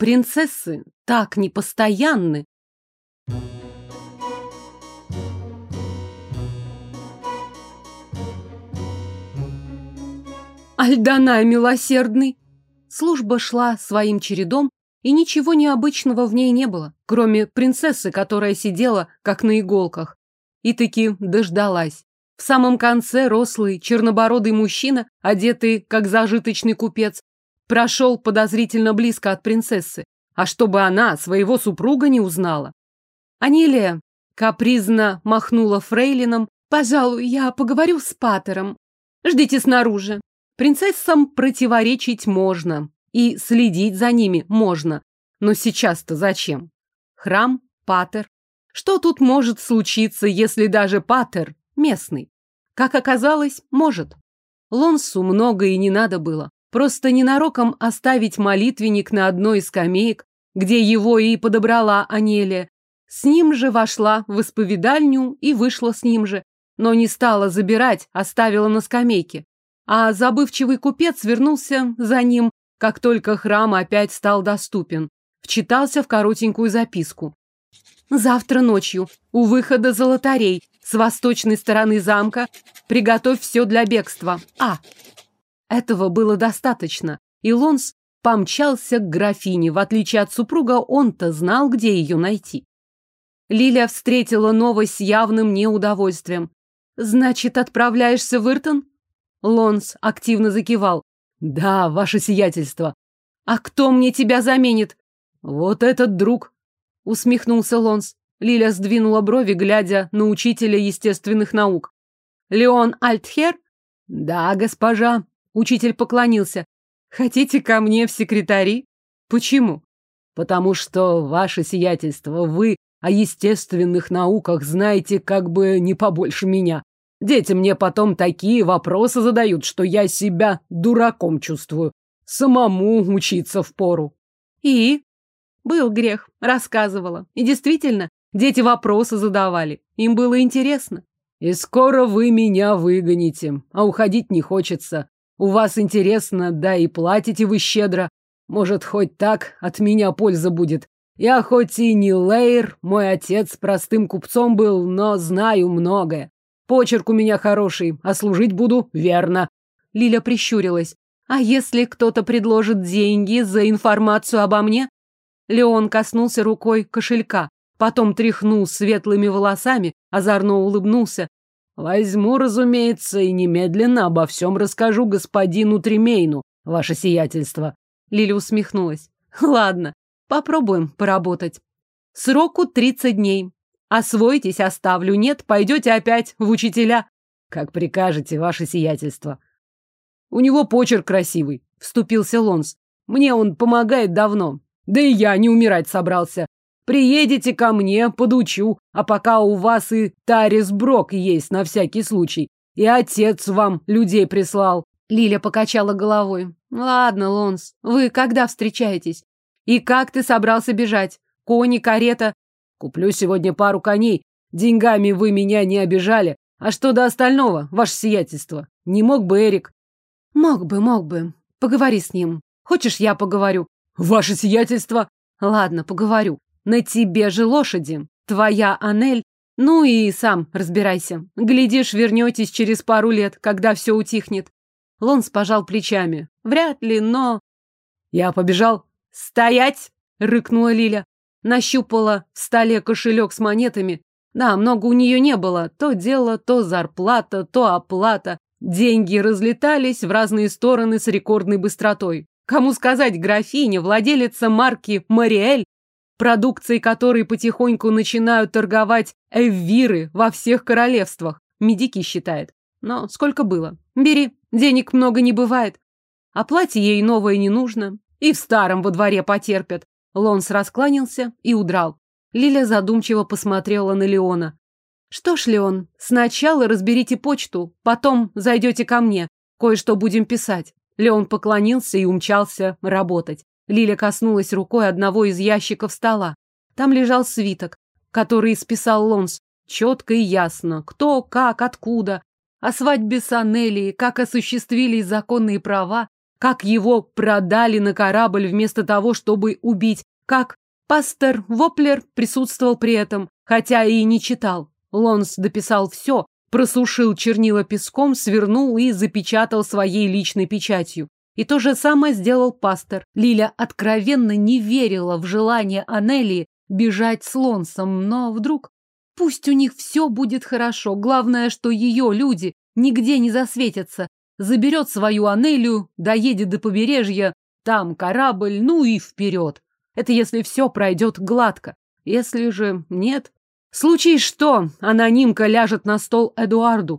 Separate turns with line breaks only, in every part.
Принцессы так непостоянны. Альданай милосердный! Служба шла своим чередом, и ничего необычного в ней не было, кроме принцессы, которая сидела, как на иголках. И таки дождалась. В самом конце рослый, чернобородый мужчина, одетый, как зажиточный купец, прошел подозрительно близко от принцессы, а чтобы она своего супруга не узнала. Анилия капризно махнула фрейлином. «Пожалуй, я поговорю с Патером. Ждите снаружи. Принцессам противоречить можно, и следить за ними можно. Но сейчас-то зачем? Храм, Патер. Что тут может случиться, если даже Патер местный? Как оказалось, может. Лонсу много и не надо было. Просто ненароком оставить молитвенник на одной из скамеек, где его и подобрала Анелия. С ним же вошла в исповедальню и вышла с ним же, но не стала забирать, оставила на скамейке а забывчивый купец вернулся за ним, как только храм опять стал доступен. Вчитался в коротенькую записку. «Завтра ночью, у выхода золотарей, с восточной стороны замка, приготовь все для бегства. А!» Этого было достаточно, и Лонс помчался к графине. В отличие от супруга, он-то знал, где ее найти. Лилия встретила новость с явным неудовольствием. «Значит, отправляешься в Иртон?» Лонс активно закивал. Да, ваше сиятельство. А кто мне тебя заменит? Вот этот друг. Усмехнулся Лонс. Лиля сдвинула брови, глядя на учителя естественных наук. Леон Альтхер? Да, госпожа. Учитель поклонился. Хотите ко мне в секретари? Почему? Потому что, ваше сиятельство, вы о естественных науках знаете как бы не побольше меня. Дети мне потом такие вопросы задают, что я себя дураком чувствую. Самому учиться впору. И? Был грех, рассказывала. И действительно, дети вопросы задавали. Им было интересно. И скоро вы меня выгоните, а уходить не хочется. У вас интересно, да и платите вы щедро. Может, хоть так от меня польза будет. Я хоть и не Лейр, мой отец простым купцом был, но знаю многое. Почерк у меня хороший, а служить буду верно. Лиля прищурилась. А если кто-то предложит деньги за информацию обо мне? Леон коснулся рукой кошелька, потом тряхнул светлыми волосами, озорно улыбнулся. Возьму, разумеется, и немедленно обо всем расскажу господину Тремейну, ваше сиятельство. Лиля усмехнулась. Ладно, попробуем поработать. Сроку тридцать дней. Освоитесь, оставлю. Нет, пойдете опять в учителя. Как прикажете, ваше сиятельство. У него почерк красивый, вступился Лонс. Мне он помогает давно. Да и я не умирать собрался. Приедете ко мне, подучу, а пока у вас и Тарис Брок есть на всякий случай. И отец вам людей прислал. Лиля покачала головой. Ладно, Лонс, вы когда встречаетесь? И как ты собрался бежать? Кони, карета? Куплю сегодня пару коней. Деньгами вы меня не обижали. А что до остального, ваше сиятельство? Не мог бы Эрик? Мог бы, мог бы. Поговори с ним. Хочешь, я поговорю? Ваше сиятельство? Ладно, поговорю. На тебе же лошади. Твоя Анель. Ну и сам разбирайся. Глядишь, вернетесь через пару лет, когда все утихнет. Лонс пожал плечами. Вряд ли, но... Я побежал. Стоять! Рыкнула Лиля. Нащупала в столе кошелек с монетами. Да, много у нее не было. То дело, то зарплата, то оплата. Деньги разлетались в разные стороны с рекордной быстротой. Кому сказать, графиня, владелица марки «Мариэль», продукцией которой потихоньку начинают торговать эввиры во всех королевствах. Медики считает. Но сколько было? Бери, денег много не бывает. А платье ей новое не нужно. И в старом во дворе потерпят. Лонс раскланялся и удрал. Лиля задумчиво посмотрела на Леона. «Что ж, Леон, сначала разберите почту, потом зайдете ко мне. Кое-что будем писать». Леон поклонился и умчался работать. Лиля коснулась рукой одного из ящиков стола. Там лежал свиток, который списал Лонс. Четко и ясно, кто, как, откуда. О свадьбе с Анелией, как осуществились законные права, как его продали на корабль вместо того, чтобы убить, как пастор Воплер присутствовал при этом, хотя и не читал. Лонс дописал все, просушил чернила песком, свернул и запечатал своей личной печатью. И то же самое сделал пастор. Лиля откровенно не верила в желание Анелии бежать с Лонсом, но вдруг... Пусть у них все будет хорошо, главное, что ее люди нигде не засветятся. Заберет свою Анелию, доедет до побережья, там корабль, ну и вперед. Это если все пройдет гладко. Если же нет... Случись что, анонимка ляжет на стол Эдуарду.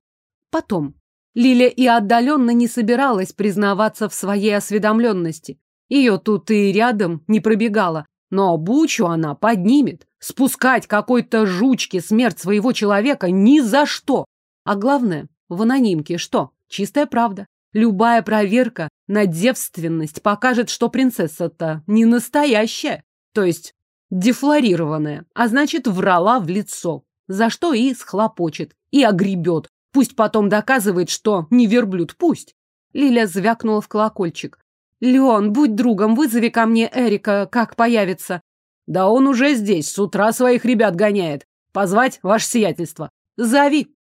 Потом. Лиля и отдаленно не собиралась признаваться в своей осведомленности. Ее тут и рядом не пробегала. Но бучу она поднимет. Спускать какой-то жучке смерть своего человека ни за что. А главное, в анонимке что? Чистая правда. Любая проверка на девственность покажет, что принцесса-то не настоящая. То есть дефлорированная, а значит, врала в лицо, за что и схлопочет, и огребет. Пусть потом доказывает, что не верблюд, пусть. Лиля звякнула в колокольчик. «Леон, будь другом, вызови ко мне Эрика, как появится». «Да он уже здесь, с утра своих ребят гоняет. Позвать ваше сиятельство». «Зови».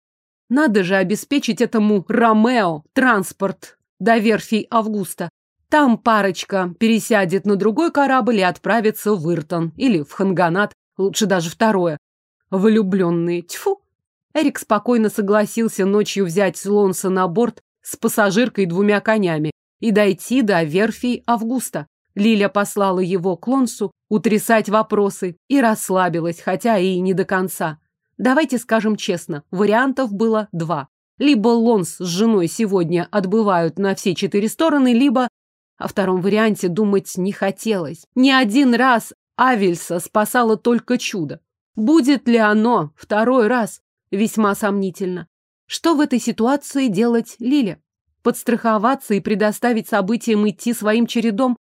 Надо же обеспечить этому Ромео транспорт до верфи Августа. Там парочка пересядет на другой корабль и отправится в Иртон или в Ханганат, лучше даже второе. Влюбленные, тьфу! Эрик спокойно согласился ночью взять Лонса на борт с пассажиркой и двумя конями и дойти до верфи Августа. Лиля послала его к Лонсу утрясать вопросы и расслабилась, хотя и не до конца. Давайте скажем честно, вариантов было два. Либо Лонс с женой сегодня отбывают на все четыре стороны, либо о втором варианте думать не хотелось. Ни один раз Авельса спасало только чудо. Будет ли оно второй раз? Весьма сомнительно. Что в этой ситуации делать Лиле? Подстраховаться и предоставить событиям идти своим чередом?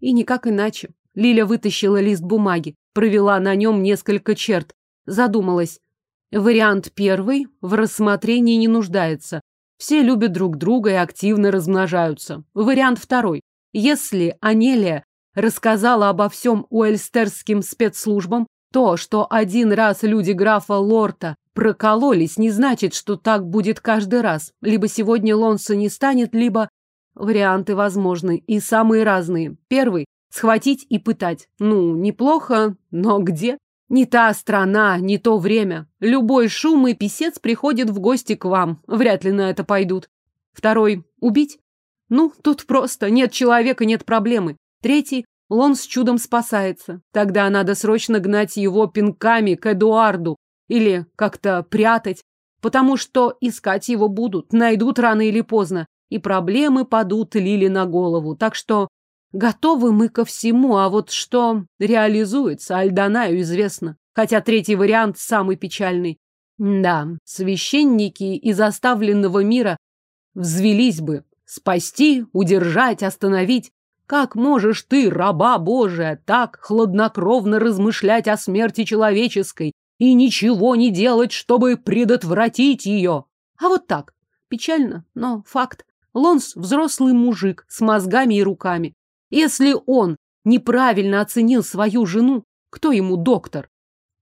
И никак иначе. Лиля вытащила лист бумаги, провела на нем несколько черт, задумалась. Вариант первый в рассмотрении не нуждается. Все любят друг друга и активно размножаются. Вариант второй. Если Анелия рассказала обо всем уэльстерским спецслужбам, то, что один раз люди графа Лорта прокололись, не значит, что так будет каждый раз. Либо сегодня Лонса не станет, либо... Варианты возможны и самые разные. Первый — схватить и пытать. Ну, неплохо, но где? Не та страна, не то время. Любой шум и писец приходит в гости к вам. Вряд ли на это пойдут. Второй — убить. Ну, тут просто нет человека, нет проблемы. Третий — Лон с чудом спасается. Тогда надо срочно гнать его пинками к Эдуарду или как-то прятать, потому что искать его будут, найдут рано или поздно, и проблемы падут Лили на голову. Так что готовы мы ко всему, а вот что реализуется, Альданаю известно. Хотя третий вариант самый печальный. Да, священники из оставленного мира взвелись бы, Спасти, удержать, остановить. Как можешь ты, раба Божия, так хладнокровно размышлять о смерти человеческой и ничего не делать, чтобы предотвратить ее? А вот так. Печально, но факт. Лонс – взрослый мужик с мозгами и руками. Если он неправильно оценил свою жену, кто ему доктор?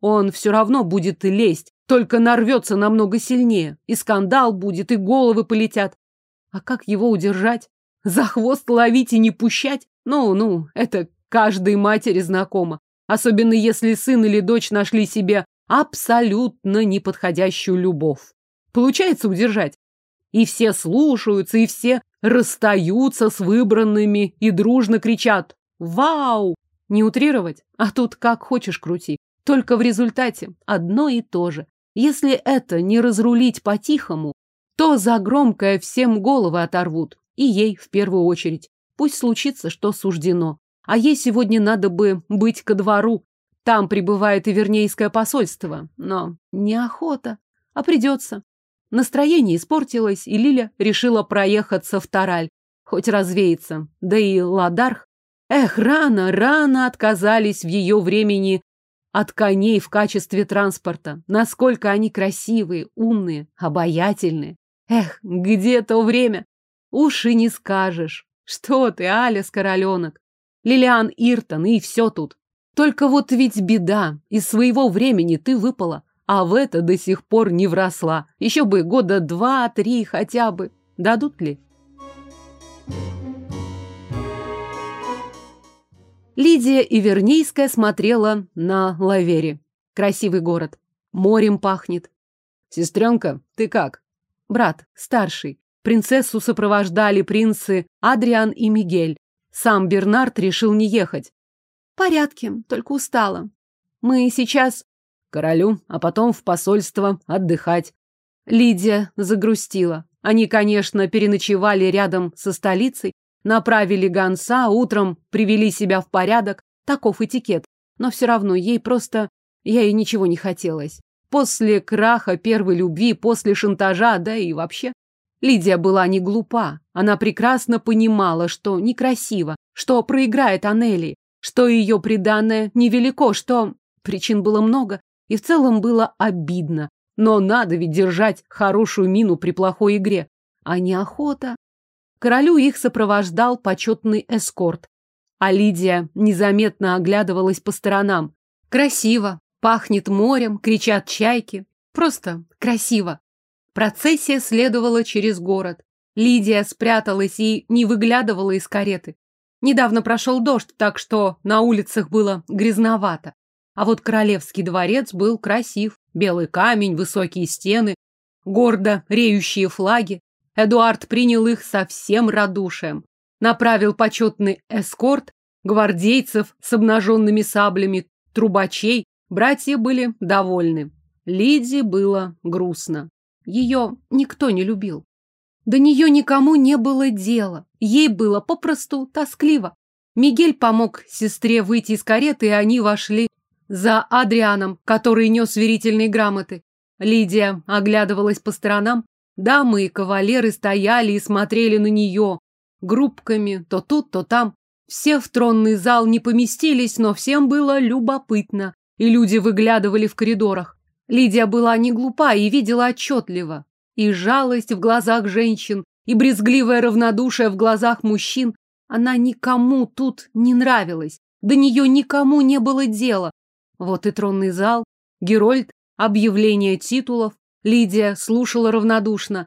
Он все равно будет лезть, только нарвется намного сильнее. И скандал будет, и головы полетят. А как его удержать? За хвост ловить и не пущать? Ну-ну, это каждой матери знакомо. Особенно если сын или дочь нашли себе абсолютно неподходящую любовь. Получается удержать. И все слушаются, и все расстаются с выбранными и дружно кричат «Вау!» Не утрировать, а тут как хочешь крути. Только в результате одно и то же. Если это не разрулить по-тихому, то за громкое всем головы оторвут. И ей в первую очередь. Пусть случится, что суждено. А ей сегодня надо бы быть ко двору. Там прибывает и Вернейское посольство. Но неохота. А придется. Настроение испортилось, и Лиля решила проехаться в Тараль. Хоть развеется. Да и Ладарх. Эх, рано, рано отказались в ее времени от коней в качестве транспорта. Насколько они красивые, умные, обаятельные. Эх, где то время? Уж и не скажешь. Что ты, Аля, Короленок? Лилиан Иртон, и все тут. Только вот ведь беда, из своего времени ты выпала, а в это до сих пор не вросла. Еще бы года два-три хотя бы. Дадут ли? Лидия Ивернейская смотрела на Лавери. Красивый город. Морем пахнет. Сестренка, ты как? Брат, старший. Принцессу сопровождали принцы Адриан и Мигель. Сам Бернард решил не ехать. В порядке, только устала. Мы сейчас... Королю, а потом в посольство отдыхать. Лидия загрустила. Они, конечно, переночевали рядом со столицей, направили гонца, утром привели себя в порядок. Таков этикет. Но все равно ей просто... Ей ничего не хотелось. После краха первой любви, после шантажа, да и вообще. Лидия была не глупа. Она прекрасно понимала, что некрасиво, что проиграет Анели, что ее преданное невелико, что... Причин было много, и в целом было обидно. Но надо ведь держать хорошую мину при плохой игре. А неохота. Королю их сопровождал почетный эскорт. А Лидия незаметно оглядывалась по сторонам. Красиво, пахнет морем, кричат чайки. Просто красиво. Процессия следовала через город. Лидия спряталась и не выглядывала из кареты. Недавно прошел дождь, так что на улицах было грязновато. А вот королевский дворец был красив. Белый камень, высокие стены, гордо реющие флаги. Эдуард принял их со всем радушием. Направил почетный эскорт, гвардейцев с обнаженными саблями, трубачей. Братья были довольны. Лиде было грустно. Ее никто не любил. До нее никому не было дела. Ей было попросту тоскливо. Мигель помог сестре выйти из кареты, и они вошли за Адрианом, который нес верительные грамоты. Лидия оглядывалась по сторонам. Дамы и кавалеры стояли и смотрели на нее. Группками, то тут, то там. Все в тронный зал не поместились, но всем было любопытно. И люди выглядывали в коридорах. Лидия была не глупа и видела отчетливо. И жалость в глазах женщин, и брезгливое равнодушие в глазах мужчин. Она никому тут не нравилась. До нее никому не было дела. Вот и тронный зал, Герольд, объявление титулов. Лидия слушала равнодушно.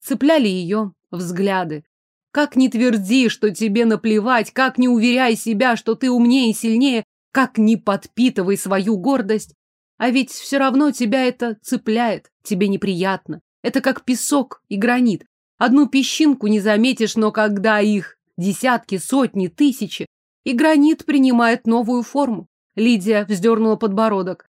Цепляли ее взгляды. Как не тверди, что тебе наплевать, как не уверяй себя, что ты умнее и сильнее, как не подпитывай свою гордость. А ведь все равно тебя это цепляет, тебе неприятно. Это как песок и гранит. Одну песчинку не заметишь, но когда их десятки, сотни, тысячи, и гранит принимает новую форму. Лидия вздернула подбородок.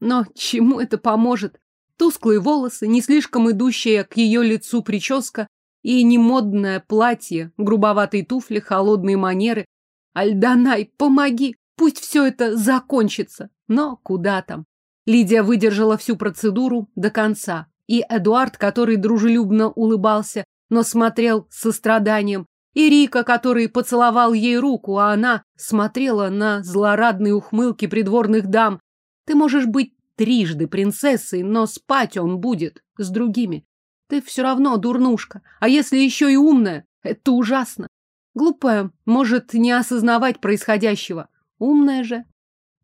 Но чему это поможет? Тусклые волосы, не слишком идущая к ее лицу прическа и немодное платье, грубоватые туфли, холодные манеры. Альданай, помоги! Пусть все это закончится. Но куда там? Лидия выдержала всю процедуру до конца. И Эдуард, который дружелюбно улыбался, но смотрел с состраданием, и Рика, который поцеловал ей руку, а она смотрела на злорадные ухмылки придворных дам. Ты можешь быть трижды принцессой, но спать он будет с другими. Ты все равно дурнушка, а если еще и умная, это ужасно. Глупая может не осознавать происходящего. Умная же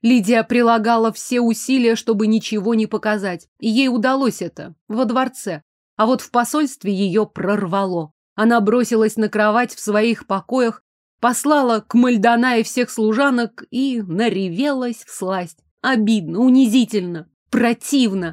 Лидия прилагала все усилия, чтобы ничего не показать. И ей удалось это во дворце. А вот в посольстве ее прорвало. Она бросилась на кровать в своих покоях, послала к Мальдонае всех служанок и наревелась в сласть. Обидно, унизительно, противно.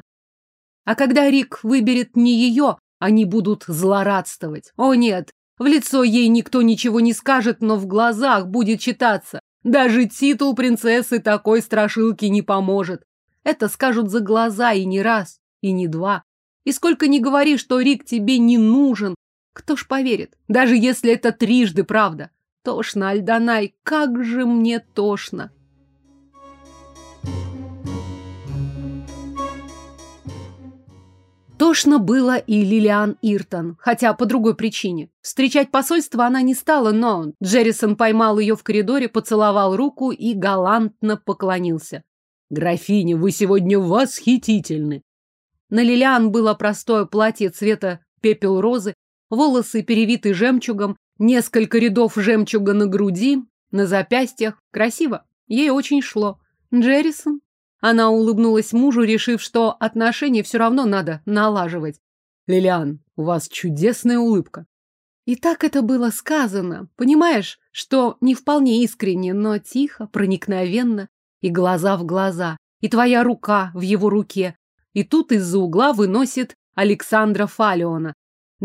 А когда Рик выберет не ее, они будут злорадствовать. О нет, в лицо ей никто ничего не скажет, но в глазах будет читаться. Даже титул принцессы такой страшилки не поможет. Это скажут за глаза и не раз, и не два. И сколько ни говори, что Рик тебе не нужен, кто ж поверит, даже если это трижды правда. Тошно, Альданай, как же мне тошно. Тошно было и Лилиан Иртон, хотя по другой причине. Встречать посольство она не стала, но Джеррисон поймал ее в коридоре, поцеловал руку и галантно поклонился. «Графиня, вы сегодня восхитительны!» На Лилиан было простое платье цвета пепел розы, волосы перевиты жемчугом, Несколько рядов жемчуга на груди, на запястьях. Красиво. Ей очень шло. Джеррисон? Она улыбнулась мужу, решив, что отношения все равно надо налаживать.
Лилиан, у вас чудесная улыбка.
И так это было сказано, понимаешь, что не вполне искренне, но тихо, проникновенно, и глаза в глаза, и твоя рука в его руке. И тут из-за угла выносит Александра Фалиона.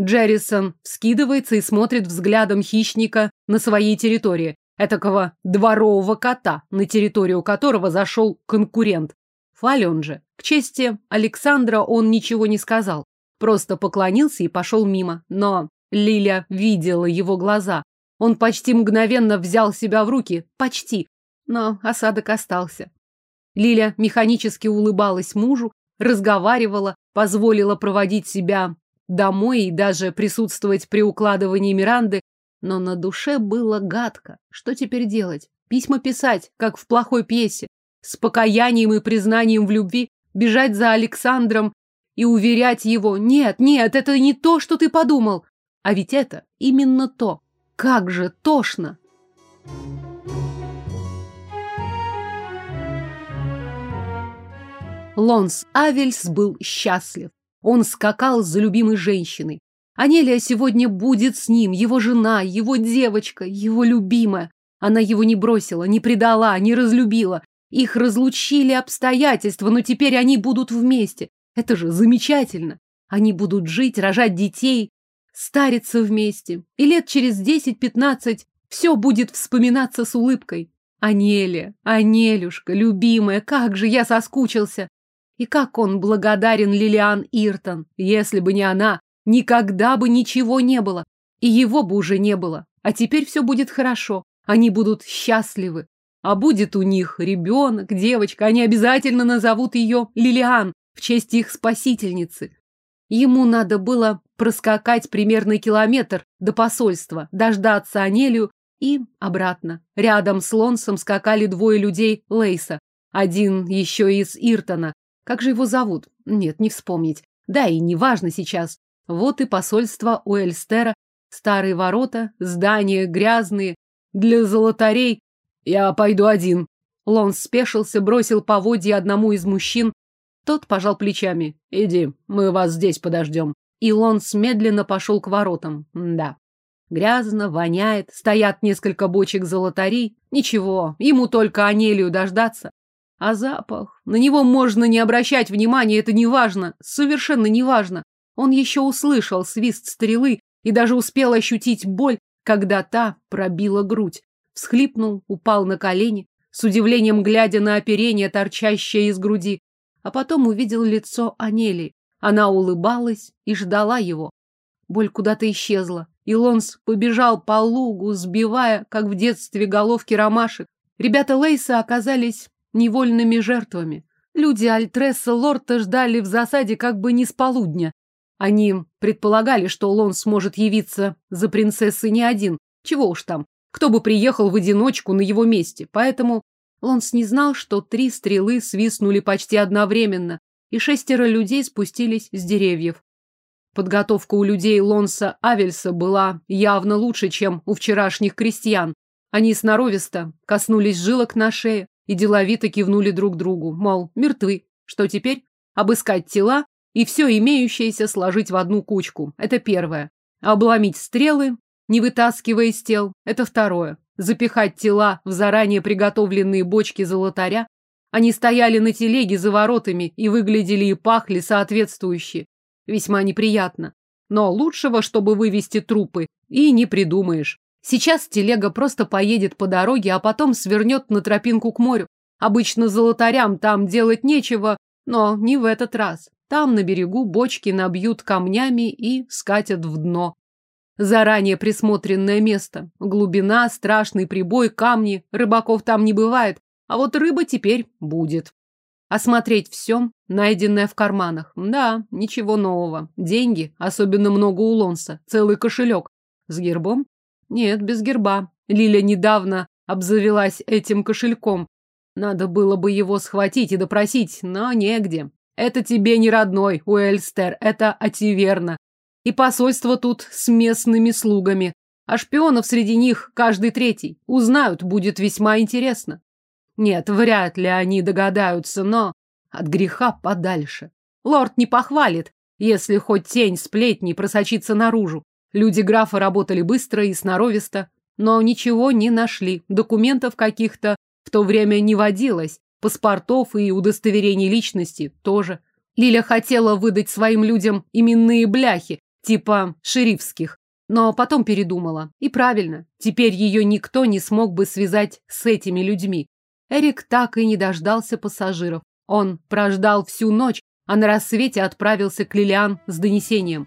Джеррисон вскидывается и смотрит взглядом хищника на своей территории, этакого дворового кота, на территорию которого зашел конкурент. Фалион же, к чести Александра, он ничего не сказал, просто поклонился и пошел мимо, но Лиля видела его глаза. Он почти мгновенно взял себя в руки. Почти. Но осадок остался. Лиля механически улыбалась мужу, разговаривала, позволила проводить себя домой и даже присутствовать при укладывании Миранды, но на душе было гадко. Что теперь делать? Письма писать, как в плохой пьесе, с покаянием и признанием в любви, бежать за Александром и уверять его «Нет, нет, это не то, что ты подумал». А ведь это именно то. Как же тошно! Лонс Авельс был счастлив. Он скакал за любимой женщиной. Анелия сегодня будет с ним, его жена, его девочка, его любимая. Она его не бросила, не предала, не разлюбила. Их разлучили обстоятельства, но теперь они будут вместе. Это же замечательно. Они будут жить, рожать детей, стариться вместе, и лет через десять-пятнадцать все будет вспоминаться с улыбкой. Анеля, Анелюшка, любимая, как же я соскучился! И как он благодарен Лилиан Иртон. Если бы не она, никогда бы ничего не было. И его бы уже не было. А теперь все будет хорошо. Они будут счастливы. А будет у них ребенок, девочка. Они обязательно назовут ее Лилиан в честь их спасительницы. Ему надо было проскакать примерно километр до посольства, дождаться Анелию и обратно. Рядом с Лонсом скакали двое людей Лейса. Один еще из Иртона. Как же его зовут? Нет, не вспомнить. Да и не важно сейчас. Вот и посольство у Эльстера. Старые ворота, здания грязные. Для золотарей. Я пойду один. Лонс спешился, бросил поводья одному из мужчин, тот пожал плечами. «Иди, мы вас здесь подождем». И Лонс медленно пошел к воротам. Да. Грязно, воняет, стоят несколько бочек золотарей. Ничего, ему только Анелию дождаться. А запах? На него можно не обращать внимания, это не важно, совершенно не важно. Он еще услышал свист стрелы и даже успел ощутить боль, когда та пробила грудь. Всхлипнул, упал на колени, с удивлением глядя на оперение, торчащее из груди а потом увидел лицо Анели. Она улыбалась и ждала его. Боль куда-то исчезла, и Лонс побежал по лугу, сбивая, как в детстве, головки ромашек. Ребята Лейса оказались невольными жертвами. Люди Альтресса Лорта ждали в засаде как бы не с полудня. Они предполагали, что Лонс сможет явиться за принцессой не один. Чего уж там, кто бы приехал в одиночку на его месте. Поэтому Лонс не знал, что три стрелы свистнули почти одновременно, и шестеро людей спустились с деревьев. Подготовка у людей Лонса Авельса была явно лучше, чем у вчерашних крестьян. Они сноровисто коснулись жилок на шее и деловито кивнули друг другу, мол, мертвы. Что теперь? Обыскать тела и все имеющееся сложить в одну кучку. Это первое. Обломить стрелы, не вытаскивая из тел. Это второе запихать тела в заранее приготовленные бочки золотаря. Они стояли на телеге за воротами и выглядели и пахли соответствующе. Весьма неприятно. Но лучшего, чтобы вывести трупы, и не придумаешь. Сейчас телега просто поедет по дороге, а потом свернет на тропинку к морю. Обычно золотарям там делать нечего, но не в этот раз. Там на берегу бочки набьют камнями и скатят в дно. Заранее присмотренное место. Глубина, страшный прибой, камни. Рыбаков там не бывает. А вот рыба теперь будет. Осмотреть все, найденное в карманах. Да, ничего нового. Деньги, особенно много у Лонса. Целый кошелек. С гербом? Нет, без герба. Лиля недавно обзавелась этим кошельком. Надо было бы его схватить и допросить, но негде. Это тебе не родной, Уэльстер, это Ативерна. И посольство тут с местными слугами. А шпионов среди них каждый третий. Узнают, будет весьма интересно. Нет, вряд ли они догадаются, но от греха подальше. Лорд не похвалит, если хоть тень сплетни просочится наружу. Люди графа работали быстро и сноровисто, но ничего не нашли. Документов каких-то в то время не водилось, паспортов и удостоверений личности тоже. Лиля хотела выдать своим людям именные бляхи, типа шерифских, но потом передумала. И правильно, теперь ее никто не смог бы связать с этими людьми. Эрик так и не дождался пассажиров. Он прождал всю ночь, а на рассвете отправился к Лилиан с донесением.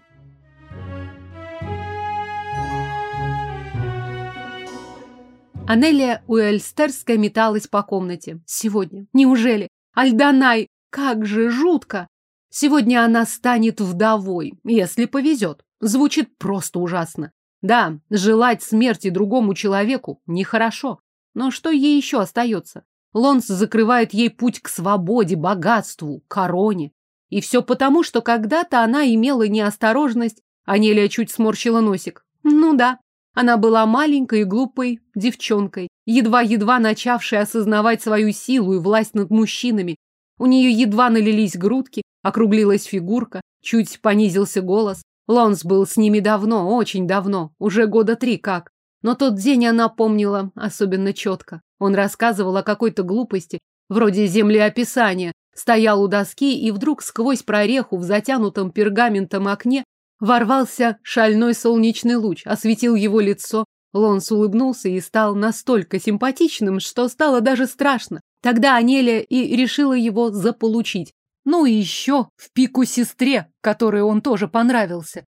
Анелия Уэльстерская металась по комнате. Сегодня. Неужели? Альданай, как же жутко! Сегодня она станет вдовой, если повезет. Звучит просто ужасно. Да, желать смерти другому человеку нехорошо. Но что ей еще остается? Лонс закрывает ей путь к свободе, богатству, короне. И все потому, что когда-то она имела неосторожность, а Нелия чуть сморщила носик. Ну да, она была маленькой и глупой девчонкой, едва-едва начавшей осознавать свою силу и власть над мужчинами. У нее едва налились грудки, округлилась фигурка, чуть понизился голос. Лонс был с ними давно, очень давно, уже года три как. Но тот день она помнила особенно четко. Он рассказывал о какой-то глупости, вроде землеописания, стоял у доски и вдруг сквозь прореху в затянутом пергаментом окне ворвался шальной солнечный луч, осветил его лицо. Лонс улыбнулся и стал настолько симпатичным, что стало даже страшно. Тогда Анелия и решила его заполучить. Ну и еще в пику сестре, которой он тоже понравился.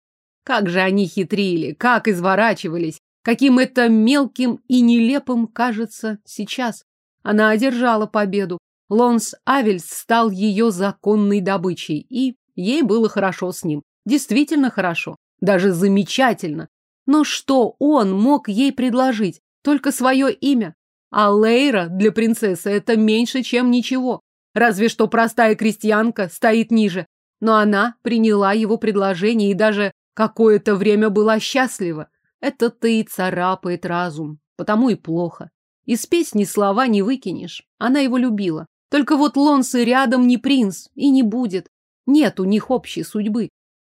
Как же они хитрили, как изворачивались, каким это мелким и нелепым кажется сейчас. Она одержала победу. Лонс Авельс стал ее законной добычей, и ей было хорошо с ним. Действительно хорошо, даже замечательно. Но что он мог ей предложить? Только свое имя. А Лейра для принцессы это меньше, чем ничего. Разве что простая крестьянка стоит ниже. Но она приняла его предложение и даже какое-то время была счастлива. Это-то и царапает разум. Потому и плохо. Из песни слова не выкинешь. Она его любила. Только вот Лонсы рядом не принц и не будет. Нет у них общей судьбы.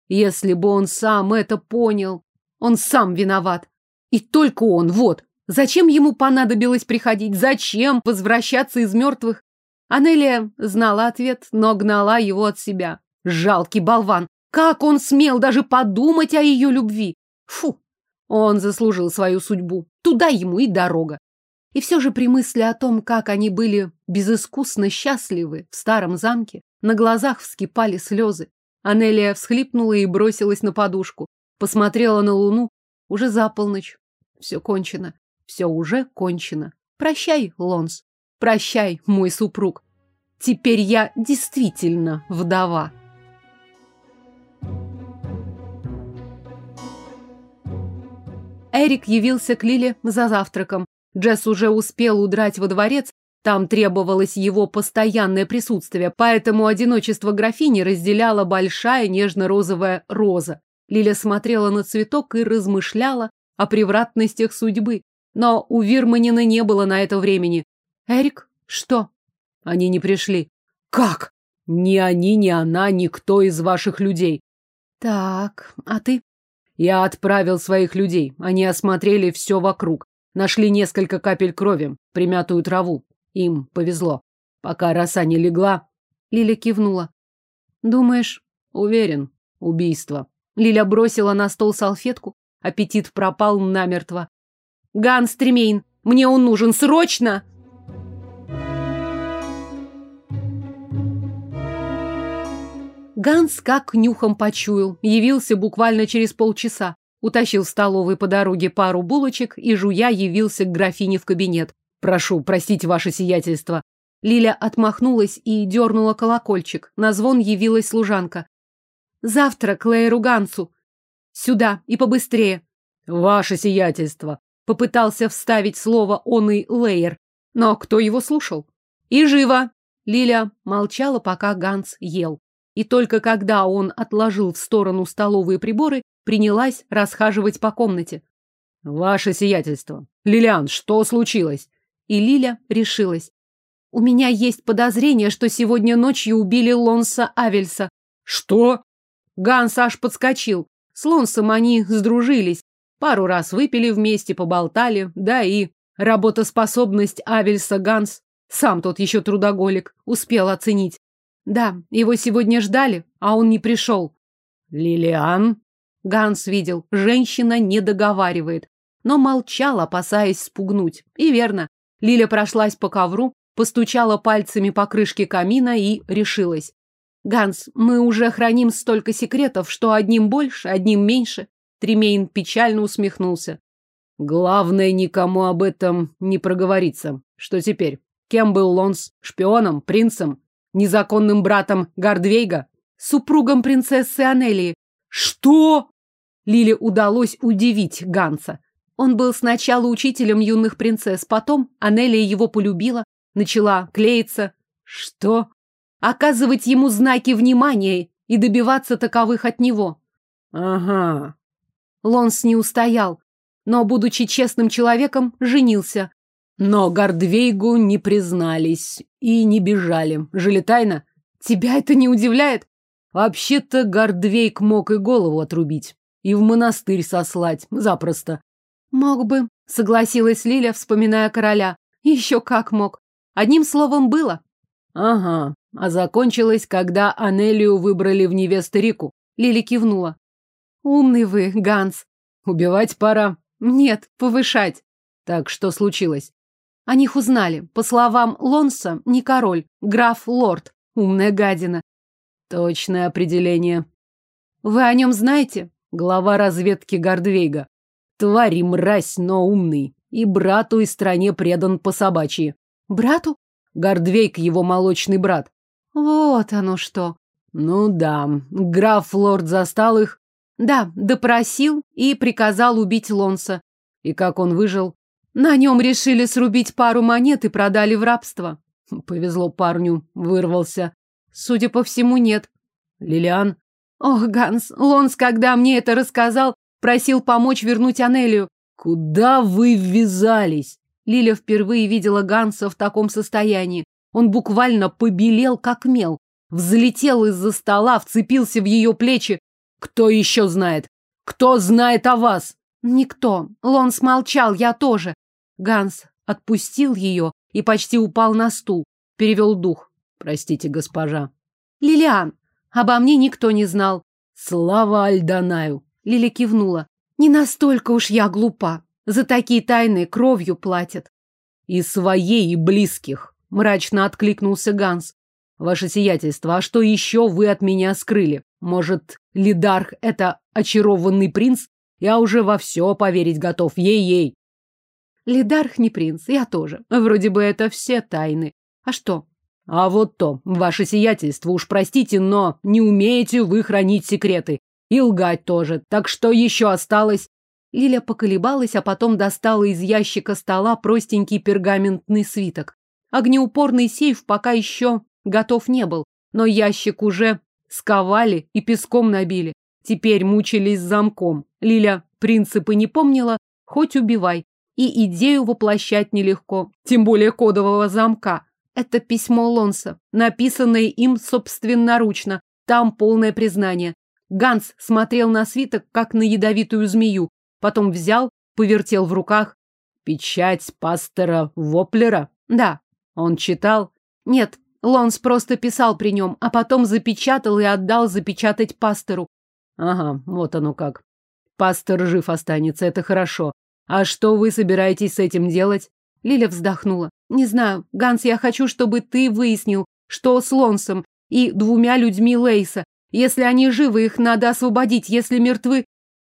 Если бы он сам это понял. Он сам виноват. И только он, вот. Зачем ему понадобилось приходить? Зачем возвращаться из мертвых? Анелия знала ответ, но гнала его от себя. Жалкий болван! Как он смел даже подумать о ее любви? Фу! Он заслужил свою судьбу. Туда ему и дорога. И все же при мысли о том, как они были безыскусно счастливы в старом замке, на глазах вскипали слезы. Анелия всхлипнула и бросилась на подушку. Посмотрела на луну. Уже за полночь. Все кончено. Все уже кончено. Прощай, Лонс. Прощай, мой супруг. Теперь я действительно вдова. Эрик явился к Лиле за завтраком. Джесс уже успел удрать во дворец, там требовалось его постоянное присутствие, поэтому одиночество графини разделяла большая нежно-розовая роза. Лиля смотрела на цветок и размышляла о превратностях судьбы. Но у Вирманина не было на это времени. Эрик? Что? Они не пришли. Как? Ни они, ни она, никто из ваших людей. Так, а ты? Я отправил своих людей. Они осмотрели все вокруг. Нашли несколько капель крови, примятую траву. Им повезло. Пока роса не легла. Лиля кивнула. Думаешь? Уверен. Убийство. Лиля бросила на стол салфетку. Аппетит пропал намертво. Ганс Тремейн, мне он нужен срочно! Ганс как нюхом почуял, явился буквально через полчаса. Утащил в столовой по дороге пару булочек и, жуя, явился к графине в кабинет. «Прошу, простите ваше сиятельство». Лиля отмахнулась и дернула колокольчик. На звон явилась служанка. «Завтра к Лейру Гансу. Сюда и побыстрее». «Ваше сиятельство», — попытался вставить слово он и Лейер. Но кто его слушал? «И живо!» Лиля молчала, пока Ганс ел и только когда он отложил в сторону столовые приборы, принялась расхаживать по комнате.
Ваше сиятельство. Лилиан, что случилось?
И Лиля решилась. У меня есть подозрение, что сегодня ночью убили Лонса Авельса.
Что?
Ганс аж подскочил. С Лонсом они сдружились. Пару раз выпили вместе, поболтали, да и работоспособность Авельса Ганс, сам тот еще трудоголик, успел оценить. Да, его сегодня ждали, а он не пришел.
Лилиан?
Ганс видел, женщина не договаривает, но молчал, опасаясь спугнуть. И верно. Лиля прошлась по ковру, постучала пальцами по крышке камина и решилась. Ганс, мы уже храним столько секретов, что одним больше, одним меньше. Тремейн печально усмехнулся.
Главное, никому об этом не проговориться. Что теперь? Кем был Лонс? Шпионом? Принцем? Незаконным братом Гардвейга?
Супругом принцессы Анелии.
Что?
Лиле удалось удивить Ганса. Он был сначала учителем юных принцесс, потом Анелия его полюбила, начала клеиться.
Что?
Оказывать ему знаки внимания и добиваться таковых от него.
Ага.
Лонс не устоял, но, будучи честным человеком, женился.
Но Гордвейгу не признались и не бежали. Жили тайно.
Тебя это не удивляет?
Вообще-то Гордвейг мог и голову отрубить. И в монастырь сослать. Запросто.
Мог бы, согласилась Лиля, вспоминая короля. Еще как мог. Одним словом, было.
Ага. А закончилось, когда Анелию выбрали в невесты Рику.
Лили кивнула. Умный вы, Ганс.
Убивать пора.
Нет, повышать.
Так что случилось?
О них узнали. По словам Лонса, не король, граф Лорд. Умная гадина.
Точное определение.
Вы о нем знаете?
Глава разведки Гордвейга. Тварь и мразь, но умный. И брату и стране предан по собачьи.
Брату?
Гордвейг его молочный брат.
Вот оно что.
Ну да, граф Лорд застал их
да, допросил и приказал убить Лонса.
И как он выжил?
На нем решили срубить пару монет и продали в рабство.
Повезло парню, вырвался.
Судя по всему, нет.
Лилиан?
Ох, Ганс, Лонс, когда мне это рассказал, просил помочь вернуть Анелию.
Куда вы ввязались?
Лиля впервые видела Ганса в таком состоянии. Он буквально побелел, как мел. Взлетел из-за стола, вцепился в ее плечи.
Кто еще знает? Кто знает о вас?
Никто. Лон смолчал, я тоже. Ганс отпустил ее и почти упал на стул. Перевел дух.
Простите, госпожа.
Лилиан. Обо мне никто не знал.
Слава Альданаю.
Лиля кивнула. Не настолько уж я глупа. За такие тайны кровью платят.
И своей, и близких. Мрачно откликнулся Ганс. Ваше сиятельство, а что еще вы от меня скрыли? Может, Лидарх — это очарованный принц? Я уже во все поверить готов, ей-ей.
Лидарх не принц, я тоже. Вроде бы это все тайны. А что?
А вот то, ваше сиятельство, уж простите, но не умеете вы хранить секреты. И лгать тоже. Так что еще осталось?
Лиля поколебалась, а потом достала из ящика стола простенький пергаментный свиток. Огнеупорный сейф пока еще готов не был, но ящик уже Сковали и песком набили. Теперь мучились замком. Лиля принципы не помнила, хоть убивай. И идею воплощать нелегко, тем более кодового замка. Это письмо Лонса, написанное им собственноручно. Там полное признание. Ганс смотрел на свиток, как на ядовитую змею. Потом взял, повертел в руках.
Печать пастора Воплера?
Да.
Он читал?
Нет, Лонс просто писал при нем, а потом запечатал и отдал запечатать пастору.
Ага, вот оно как. Пастор жив останется, это хорошо. А что вы собираетесь с этим делать?
Лиля вздохнула. Не знаю, Ганс, я хочу, чтобы ты выяснил, что с Лонсом и двумя людьми Лейса. Если они живы, их надо освободить, если мертвы...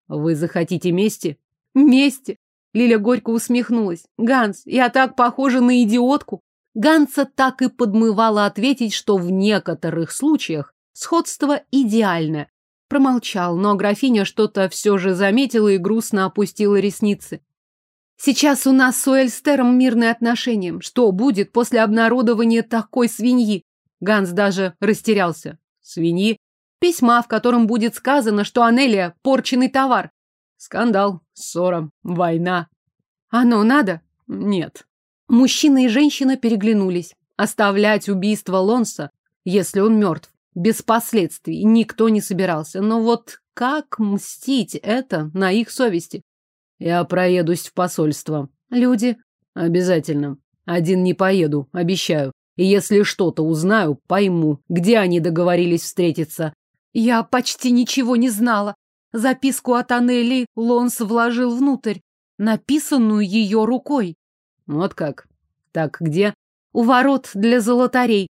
Вы захотите мести?
Мести? Лиля горько усмехнулась. Ганс, я так похожа на идиотку. Ганса так и подмывала ответить, что в некоторых случаях сходство идеальное. Промолчал, но графиня что-то все же заметила и грустно опустила ресницы. Сейчас у нас с Уэльстером мирные отношения. Что будет после обнародования такой свиньи? Ганс даже растерялся. Свиньи? Письма, в котором будет сказано, что Анелия – порченный товар.
Скандал, ссора, война.
Оно надо?
Нет.
Мужчина и женщина переглянулись. Оставлять убийство Лонса, если он мертв, без последствий, никто не собирался. Но вот как мстить это на их совести?
Я проедусь в посольство.
Люди?
Обязательно. Один не поеду, обещаю. И если что-то узнаю, пойму, где они договорились встретиться.
Я почти ничего не знала. Записку от Анели Лонс вложил внутрь, написанную ее рукой.
Вот как. Так где?
У ворот для золотарей.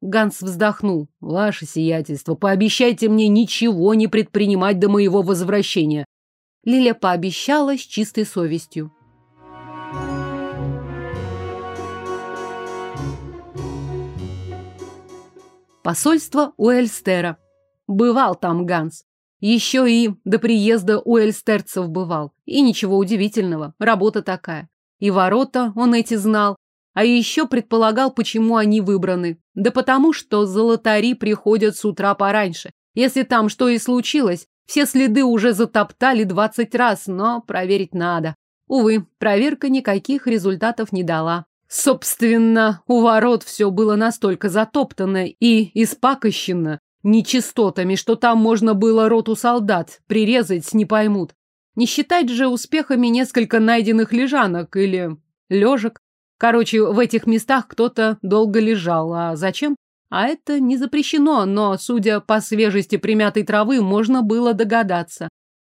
Ганс вздохнул. Ваше сиятельство, пообещайте мне ничего не предпринимать до моего возвращения.
Лиля пообещала с чистой совестью. Посольство Уэльстера. Бывал там Ганс. Еще и до приезда уэльстерцев бывал. И ничего удивительного, работа такая. И ворота он эти знал. А еще предполагал, почему они выбраны. Да потому, что золотари приходят с утра пораньше. Если там что и случилось, все следы уже затоптали двадцать раз, но проверить надо. Увы, проверка никаких результатов не дала. Собственно, у ворот все было настолько затоптано и испакощено нечистотами, что там можно было роту солдат прирезать, не поймут. Не считать же успехами несколько найденных лежанок или лежек. Короче, в этих местах кто-то долго лежал. А зачем? А это не запрещено, но, судя по свежести примятой травы, можно было догадаться.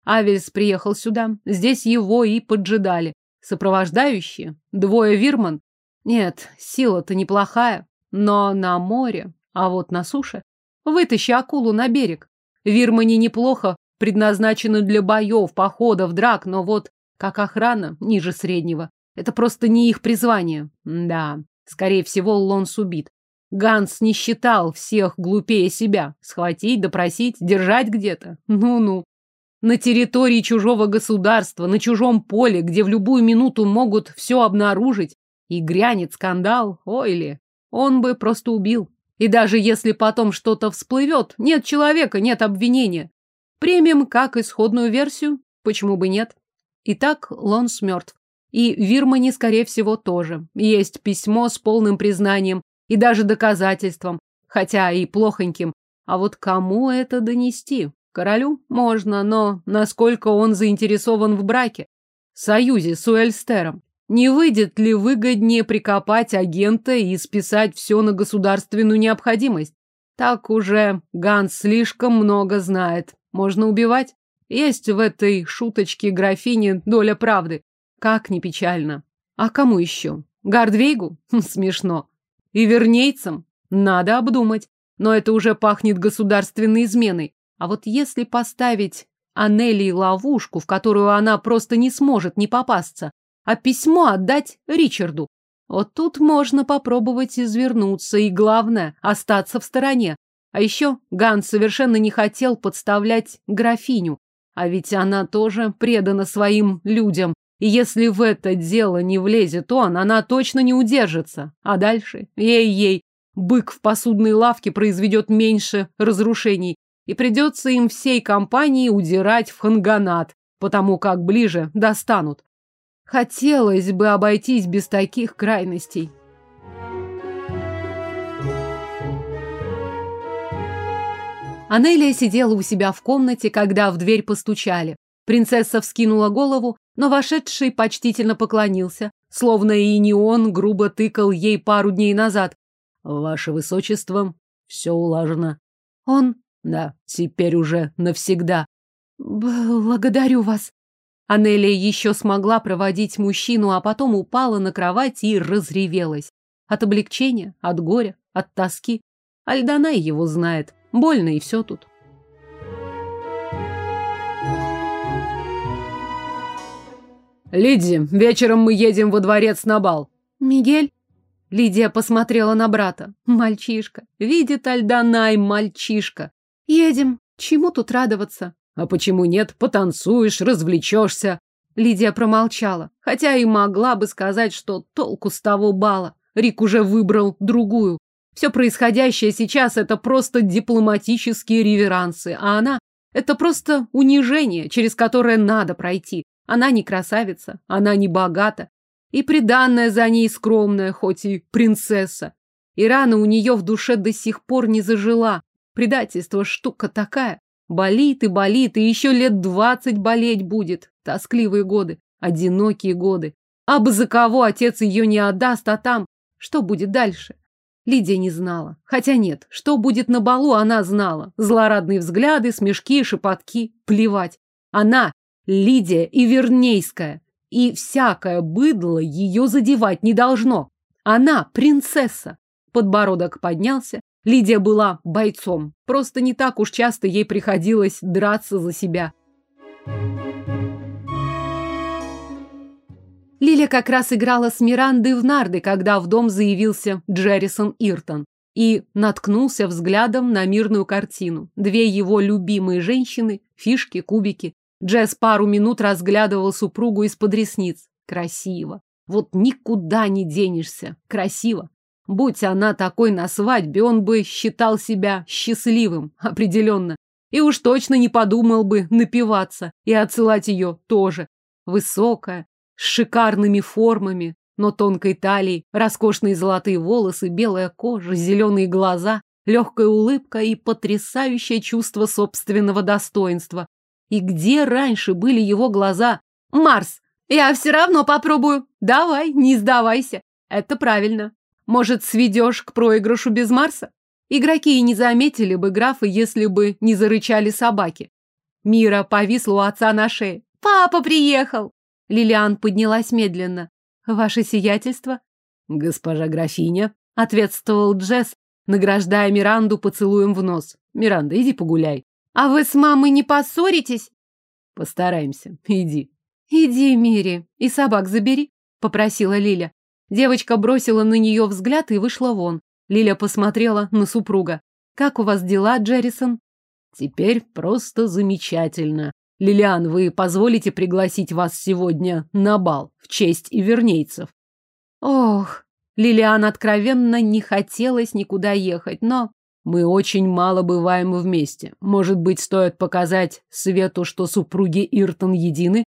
Авельс приехал сюда, здесь его и поджидали. Сопровождающие, двое вирман, нет, сила-то неплохая, но на море, а вот на суше. Вытащи акулу на берег. Вирмани неплохо предназначены для боев, походов, драк, но вот как охрана ниже среднего. Это просто не их призвание. Да, скорее всего, Лонс убит. Ганс не считал всех глупее себя. Схватить, допросить, держать где-то. Ну-ну. На территории чужого государства, на чужом поле, где в любую минуту могут все обнаружить, и грянет скандал, ой ли, он бы просто убил. И даже если потом что-то всплывет, нет человека, нет обвинения. Примем как исходную версию, почему бы нет. Итак, Лонс мертв. И Вирмани, скорее всего, тоже. Есть письмо с полным признанием и даже доказательством, хотя и плохоньким. А вот кому это донести? Королю можно, но насколько он заинтересован в браке? Союзе с Уэльстером. Не выйдет ли выгоднее прикопать агента и списать все на государственную необходимость? Так уже Ганс слишком много знает. Можно убивать? Есть в этой шуточке графине доля правды. Как не печально. А кому еще? Гардвейгу? Хм, смешно. И вернейцам? Надо обдумать. Но это уже пахнет государственной изменой. А вот если поставить Анелии ловушку, в которую она просто не сможет не попасться, а письмо отдать Ричарду. Вот тут можно попробовать извернуться и, главное, остаться в стороне. А еще Ганс совершенно не хотел подставлять графиню, а ведь она тоже предана своим людям, и если в это дело не влезет он, она точно не удержится. А дальше, ей-ей, бык в посудной лавке произведет меньше разрушений, и придется им всей компании удирать в Ханганат, потому как ближе достанут. Хотелось бы обойтись без таких крайностей. Анелия сидела у себя в комнате, когда в дверь постучали. Принцесса вскинула голову, но вошедший почтительно поклонился, словно и не он грубо тыкал ей пару дней назад. «Ваше высочество, все улажено». «Он?»
«Да, теперь уже навсегда».
«Благодарю вас», Анелия еще смогла проводить мужчину, а потом упала на кровать и разревелась. От облегчения, от горя, от тоски. Альдана его знает. Больно и все тут.
«Лидия, вечером мы едем во дворец на бал».
«Мигель?» Лидия посмотрела на брата. «Мальчишка. Видит Альданай, мальчишка. Едем. Чему тут радоваться?»
А почему нет? Потанцуешь, развлечешься.
Лидия промолчала, хотя и могла бы сказать, что толку с того бала. Рик уже выбрал другую. Все происходящее сейчас это просто дипломатические реверансы, а она Это просто унижение, через которое надо пройти. Она не красавица, она не богата. И приданная за ней скромная, хоть и принцесса. И рана у нее в душе до сих пор не зажила. Предательство штука такая. Болит и болит, и еще лет двадцать болеть будет. Тоскливые годы, одинокие годы. А бы за кого отец ее не отдаст, а там... Что будет дальше? Лидия не знала. Хотя нет, что будет на балу, она знала. Злорадные взгляды, смешки, шепотки. Плевать. Она, Лидия и. И всякое быдло ее задевать не должно. Она принцесса. Подбородок поднялся. Лидия была бойцом. Просто не так уж часто ей приходилось драться за себя. Лиля как раз играла с Мирандой в нарды, когда в дом заявился Джеррисон Иртон и наткнулся взглядом на мирную картину. Две его любимые женщины, фишки, кубики. Джесс пару минут разглядывал супругу из-под ресниц. Красиво. Вот никуда не денешься. Красиво. Будь она такой на свадьбе, он бы считал себя счастливым, определенно. И уж точно не подумал бы напиваться и отсылать ее тоже. Высокая, с шикарными формами, но тонкой талией, роскошные золотые волосы, белая кожа, зеленые глаза, легкая улыбка и потрясающее чувство собственного достоинства. И где раньше были его глаза? Марс! Я все равно попробую. Давай, не сдавайся. Это правильно. Может, сведешь к проигрышу без Марса? Игроки и не заметили бы графа, если бы не зарычали собаки. Мира повисла у отца на шее. «Папа приехал!» Лилиан поднялась медленно. «Ваше сиятельство?»
«Госпожа графиня», —
ответствовал Джесс, награждая Миранду поцелуем в нос.
«Миранда, иди погуляй».
«А вы с мамой не поссоритесь?»
«Постараемся. Иди».
«Иди, Мири, и собак забери», — попросила Лиля. Девочка бросила на нее взгляд и вышла вон. Лиля посмотрела на супруга. «Как у вас дела, Джеррисон?»
«Теперь просто замечательно. Лилиан, вы позволите пригласить вас сегодня на бал в честь ивернейцев?»
«Ох!» Лилиан откровенно не хотелось никуда ехать, но...
«Мы очень мало бываем вместе. Может быть, стоит показать Свету, что супруги Иртон едины?»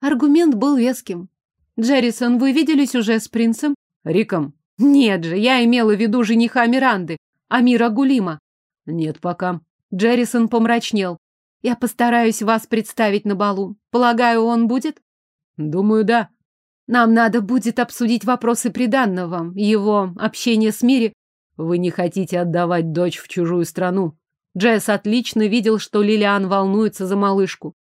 Аргумент был веским. Джеррисон, вы виделись уже с принцем?
Риком?
Нет же, я имела в виду жениха Миранды, Амира Гулима.
Нет пока.
Джеррисон помрачнел. Я постараюсь вас представить на балу. Полагаю, он будет?
Думаю, да.
Нам надо будет обсудить вопросы приданного, его общение с Мири.
Вы не хотите отдавать дочь в чужую страну?
Джесс отлично видел, что Лилиан волнуется за малышку.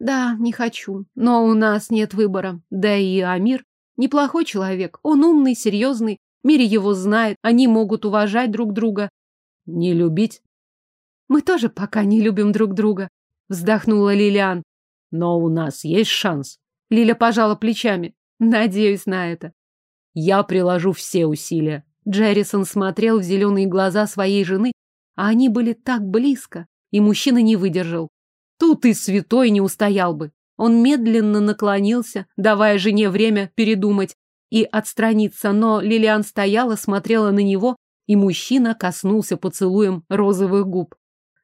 Да, не хочу. Но у нас нет выбора. Да и Амир неплохой человек. Он умный, серьезный. Мире его знает. Они могут уважать друг друга.
Не любить?
Мы тоже пока не любим друг друга. Вздохнула Лилиан.
Но у нас есть шанс.
Лиля пожала плечами. Надеюсь на это.
Я приложу все усилия.
Джеррисон смотрел в зеленые глаза своей жены, а они были так близко, и мужчина не выдержал. Тут и святой не устоял бы. Он медленно наклонился, давая жене время передумать и отстраниться, но Лилиан стояла, смотрела на него, и мужчина коснулся поцелуем розовых губ.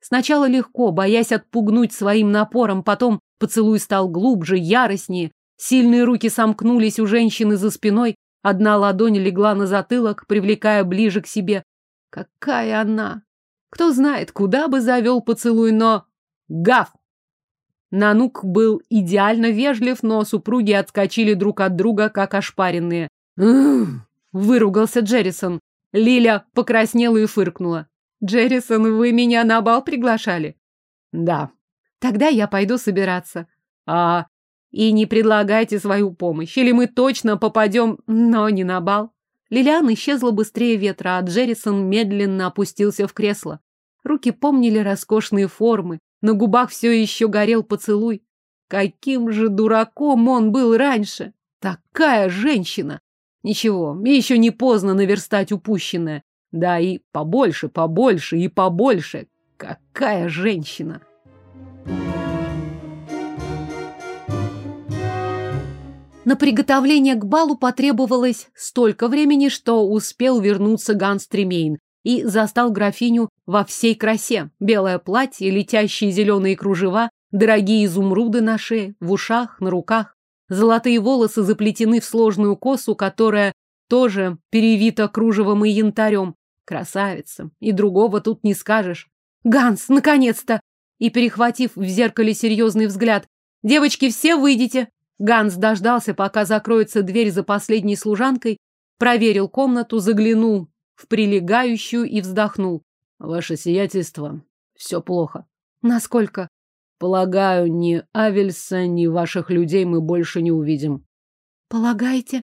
Сначала легко, боясь отпугнуть своим напором, потом поцелуй стал глубже, яростнее. Сильные руки сомкнулись у женщины за спиной, одна ладонь легла на затылок, привлекая ближе к себе. Какая она! Кто знает, куда бы завел поцелуй, но... Гав! Нанук был идеально вежлив, но супруги отскочили друг от друга, как ошпаренные. выругался Джеррисон. Лиля покраснела и фыркнула. «Джеррисон, вы меня на бал приглашали?»
«Да».
«Тогда я пойду собираться».
«А...»
«И не предлагайте свою помощь, или мы точно попадем, но не на бал». Лилиан исчезла быстрее ветра, а Джеррисон медленно опустился в кресло. Руки помнили роскошные формы, на губах все еще горел поцелуй. Каким же дураком он был раньше! Такая женщина! Ничего, еще не поздно наверстать упущенное. Да и побольше, побольше и побольше. Какая женщина! На приготовление к балу потребовалось столько времени, что успел вернуться Ганс Тремейн и застал графиню во всей красе. Белое платье, летящие зеленые кружева, дорогие изумруды на шее, в ушах, на руках. Золотые волосы заплетены в сложную косу, которая тоже перевита кружевом и янтарем. Красавица. И другого тут не скажешь. Ганс, наконец-то! И, перехватив в зеркале серьезный взгляд, «Девочки, все выйдите!» Ганс дождался, пока закроется дверь за последней служанкой, проверил комнату, заглянул в прилегающую и вздохнул. Ваше сиятельство, все плохо. Насколько? Полагаю, ни Авельса, ни ваших людей мы больше не увидим. Полагаете?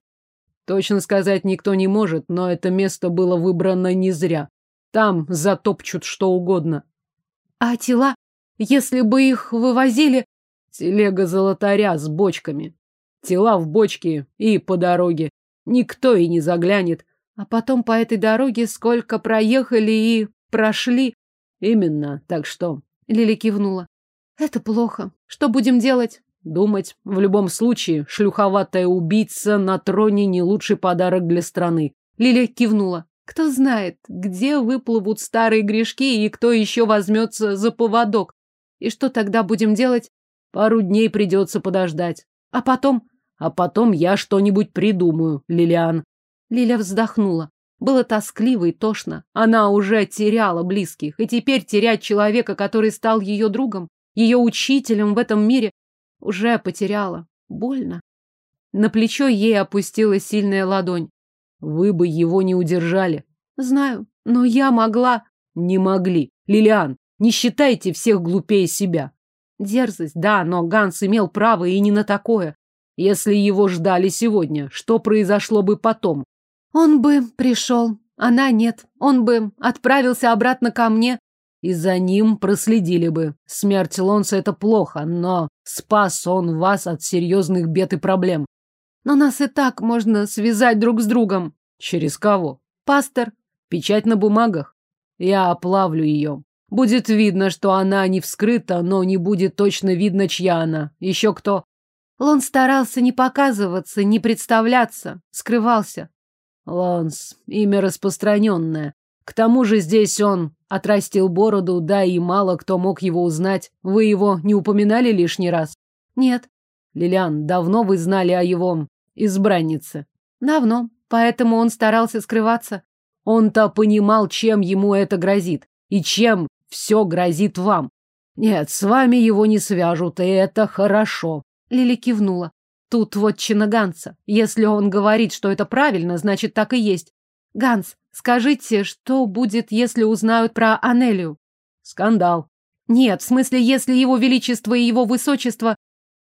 Точно сказать никто не может, но это место было выбрано не зря. Там затопчут что угодно. А тела? Если бы их вывозили... Телега золотаря с бочками. Тела в бочке и по дороге. Никто и не заглянет. А потом по этой дороге сколько проехали и прошли. Именно, так что... Лили кивнула. Это плохо. Что будем делать? Думать. В любом случае, шлюховатая убийца на троне не лучший подарок для страны. Лили кивнула. Кто знает, где выплывут старые грешки и кто еще возьмется за поводок. И что тогда будем делать? Пару дней придется подождать. А потом? А потом я что-нибудь придумаю, Лилиан. Лиля вздохнула. Было тоскливо и тошно. Она уже теряла близких, и теперь терять человека, который стал ее другом, ее учителем в этом мире, уже потеряла. Больно. На плечо ей опустилась сильная ладонь. Вы бы его не удержали. Знаю, но я могла. Не могли. Лилиан, не считайте всех глупее себя. Дерзость, да, но Ганс имел право и не на такое. Если его ждали сегодня, что произошло бы потом? Он бы пришел, она нет. Он бы отправился обратно ко мне. И за ним проследили бы. Смерть Лонса — это плохо, но спас он вас от серьезных бед и проблем. Но нас и так можно связать друг с другом. Через кого? Пастор. Печать на бумагах. Я оплавлю ее. Будет видно, что она не вскрыта, но не будет точно видно, чья она. Еще кто? Лон старался не показываться, не представляться, скрывался. Лонс, имя распространенное. К тому же здесь он отрастил бороду, да и мало кто мог его узнать. Вы его не упоминали лишний раз? Нет. Лилиан, давно вы знали о его избраннице? Давно, поэтому он старался скрываться. Он-то понимал, чем ему это грозит, и чем все грозит вам. Нет, с вами его не свяжут, и это хорошо. Лили кивнула. Тут вот чина Ганса. Если он говорит, что это правильно, значит, так и есть. Ганс, скажите, что будет, если узнают про Анелию? Скандал. Нет, в смысле, если его величество и его высочество...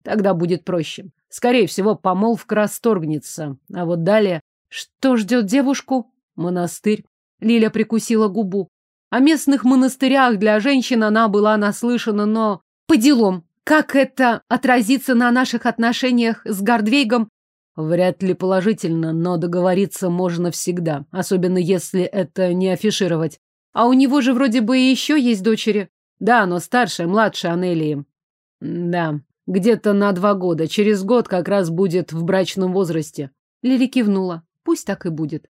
Тогда будет проще. Скорее всего, помолвка расторгнется. А вот далее... Что ждет девушку? Монастырь. Лиля прикусила губу. О местных монастырях для женщин она была наслышана, но... По делам. Как это отразится на наших отношениях с Гардвейгом? Вряд ли положительно, но договориться можно всегда, особенно если это не афишировать. А у него же вроде бы и еще есть дочери. Да, но старшая, младшая Анелии. Да, где-то на два года. Через год как раз будет в брачном возрасте. Лили кивнула. Пусть так и будет.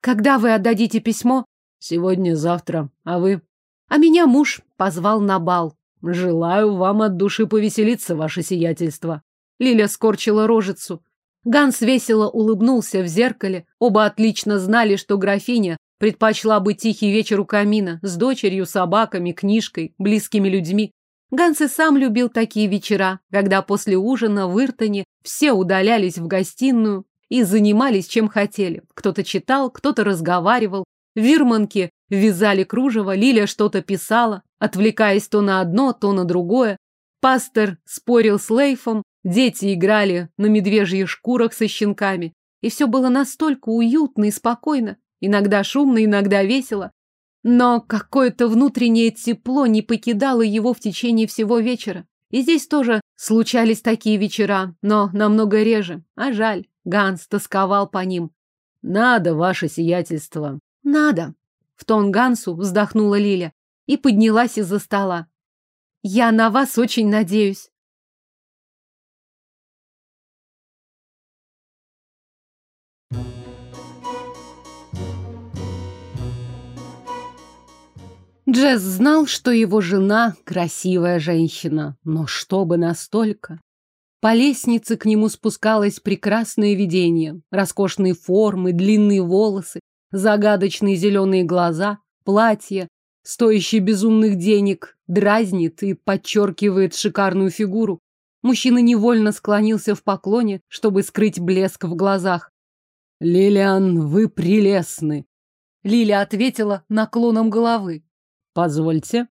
Когда вы отдадите письмо? Сегодня, завтра. А вы? А меня муж позвал на бал. Желаю вам от души повеселиться, ваше сиятельство. Лиля скорчила рожицу. Ганс весело улыбнулся в зеркале. Оба отлично знали, что графиня предпочла бы тихий вечер у камина с дочерью, собаками, книжкой, близкими людьми. Ганс и сам любил такие вечера, когда после ужина в Иртоне все удалялись в гостиную и занимались чем хотели. Кто-то читал, кто-то разговаривал. Вирманки вязали кружево, Лиля что-то писала отвлекаясь то на одно, то на другое. Пастор спорил с Лейфом, дети играли на медвежьих шкурах со щенками. И все было настолько уютно и спокойно, иногда шумно, иногда весело. Но какое-то внутреннее тепло не покидало его в течение всего вечера. И здесь тоже случались такие вечера, но намного реже. А жаль, Ганс тосковал по ним. «Надо, ваше сиятельство». «Надо», — в тон Гансу вздохнула Лиля и поднялась из-за стола. «Я на вас очень надеюсь». Джесс знал, что его жена красивая женщина, но чтобы настолько. По лестнице к нему спускалось прекрасное видение. Роскошные формы, длинные волосы, загадочные зеленые глаза, платье, стоящее безумных денег, дразнит и подчеркивает шикарную фигуру. Мужчина невольно склонился в поклоне, чтобы скрыть блеск в глазах.
«Лилиан, вы прелестны!»
Лиля ответила наклоном головы.
Позвольте.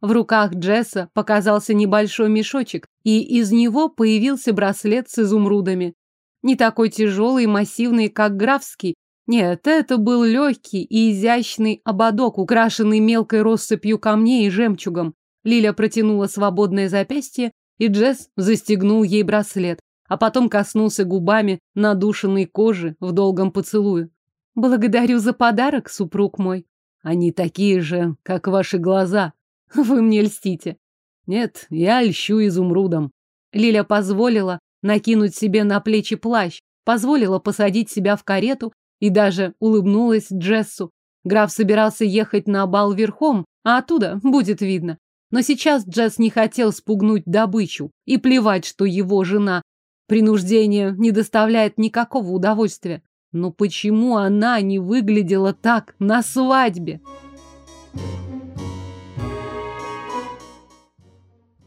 В руках Джесса показался небольшой мешочек, и из него появился браслет с изумрудами. Не такой тяжелый и массивный, как графский. Нет, это был легкий и изящный ободок, украшенный мелкой россыпью камней и жемчугом. Лиля протянула свободное запястье, и Джесс застегнул ей браслет, а потом коснулся губами надушенной кожи в долгом поцелуе. «Благодарю за подарок, супруг мой»,
они такие же, как ваши глаза.
Вы мне льстите.
Нет, я льщу изумрудом.
Лиля позволила накинуть себе на плечи плащ, позволила посадить себя в карету и даже улыбнулась Джессу. Граф собирался ехать на бал верхом, а оттуда будет видно. Но сейчас Джесс не хотел спугнуть добычу и плевать, что его жена. Принуждение не доставляет никакого удовольствия. Но почему она не выглядела так на свадьбе?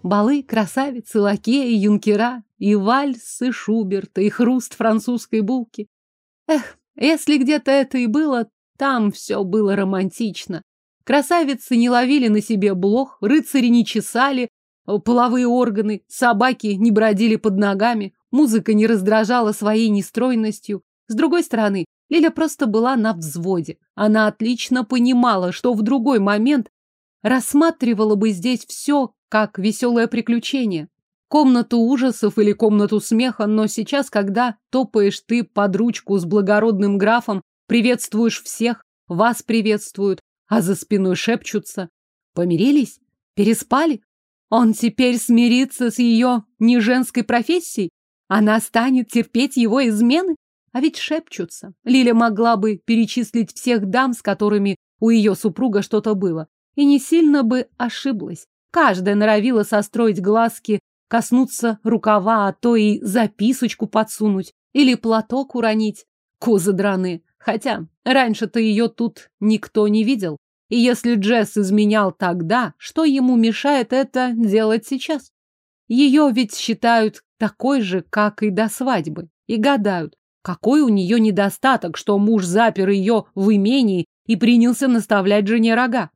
Балы, красавицы, лакеи, юнкера, и вальсы Шуберта, и хруст французской булки. Эх, если где-то это и было, там все было романтично. Красавицы не ловили на себе блох, рыцари не чесали половые органы, собаки не бродили под ногами, музыка не раздражала своей нестройностью, с другой стороны, Лиля просто была на взводе. Она отлично понимала, что в другой момент рассматривала бы здесь все как веселое приключение. Комнату ужасов или комнату смеха, но сейчас, когда топаешь ты под ручку с благородным графом, приветствуешь всех, вас приветствуют, а за спиной шепчутся. Помирились? Переспали? Он теперь смирится с ее неженской профессией? Она станет терпеть его измены? А ведь шепчутся. Лиля могла бы перечислить всех дам, с которыми у ее супруга что-то было. И не сильно бы ошиблась. Каждая норовила состроить глазки, коснуться рукава, а то и записочку подсунуть. Или платок уронить. Козы драны. Хотя раньше-то ее тут никто не видел. И если Джесс изменял тогда, что ему мешает это делать сейчас? Ее ведь считают такой же, как и до свадьбы. И гадают, какой у нее недостаток, что муж запер ее в имении и принялся наставлять жене рога?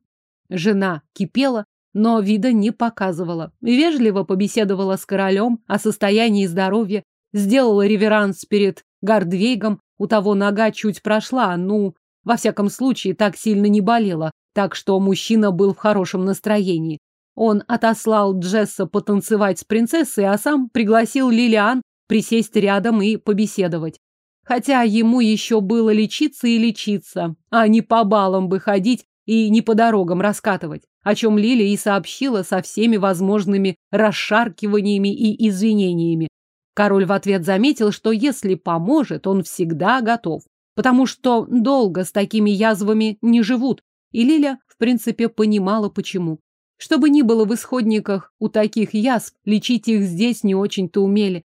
Жена кипела, но вида не показывала. Вежливо побеседовала с королем о состоянии здоровья, сделала реверанс перед Гардвейгом, у того нога чуть прошла, ну, во всяком случае, так сильно не болела, так что мужчина был в хорошем настроении. Он отослал Джесса потанцевать с принцессой, а сам пригласил Лилиан присесть рядом и побеседовать. Хотя ему еще было лечиться и лечиться, а не по балам бы ходить и не по дорогам раскатывать, о чем Лили и сообщила со всеми возможными расшаркиваниями и извинениями. Король в ответ заметил, что если поможет, он всегда готов, потому что долго с такими язвами не живут, и Лиля, в принципе, понимала, почему. Чтобы ни было в исходниках у таких язв, лечить их здесь не очень-то умели.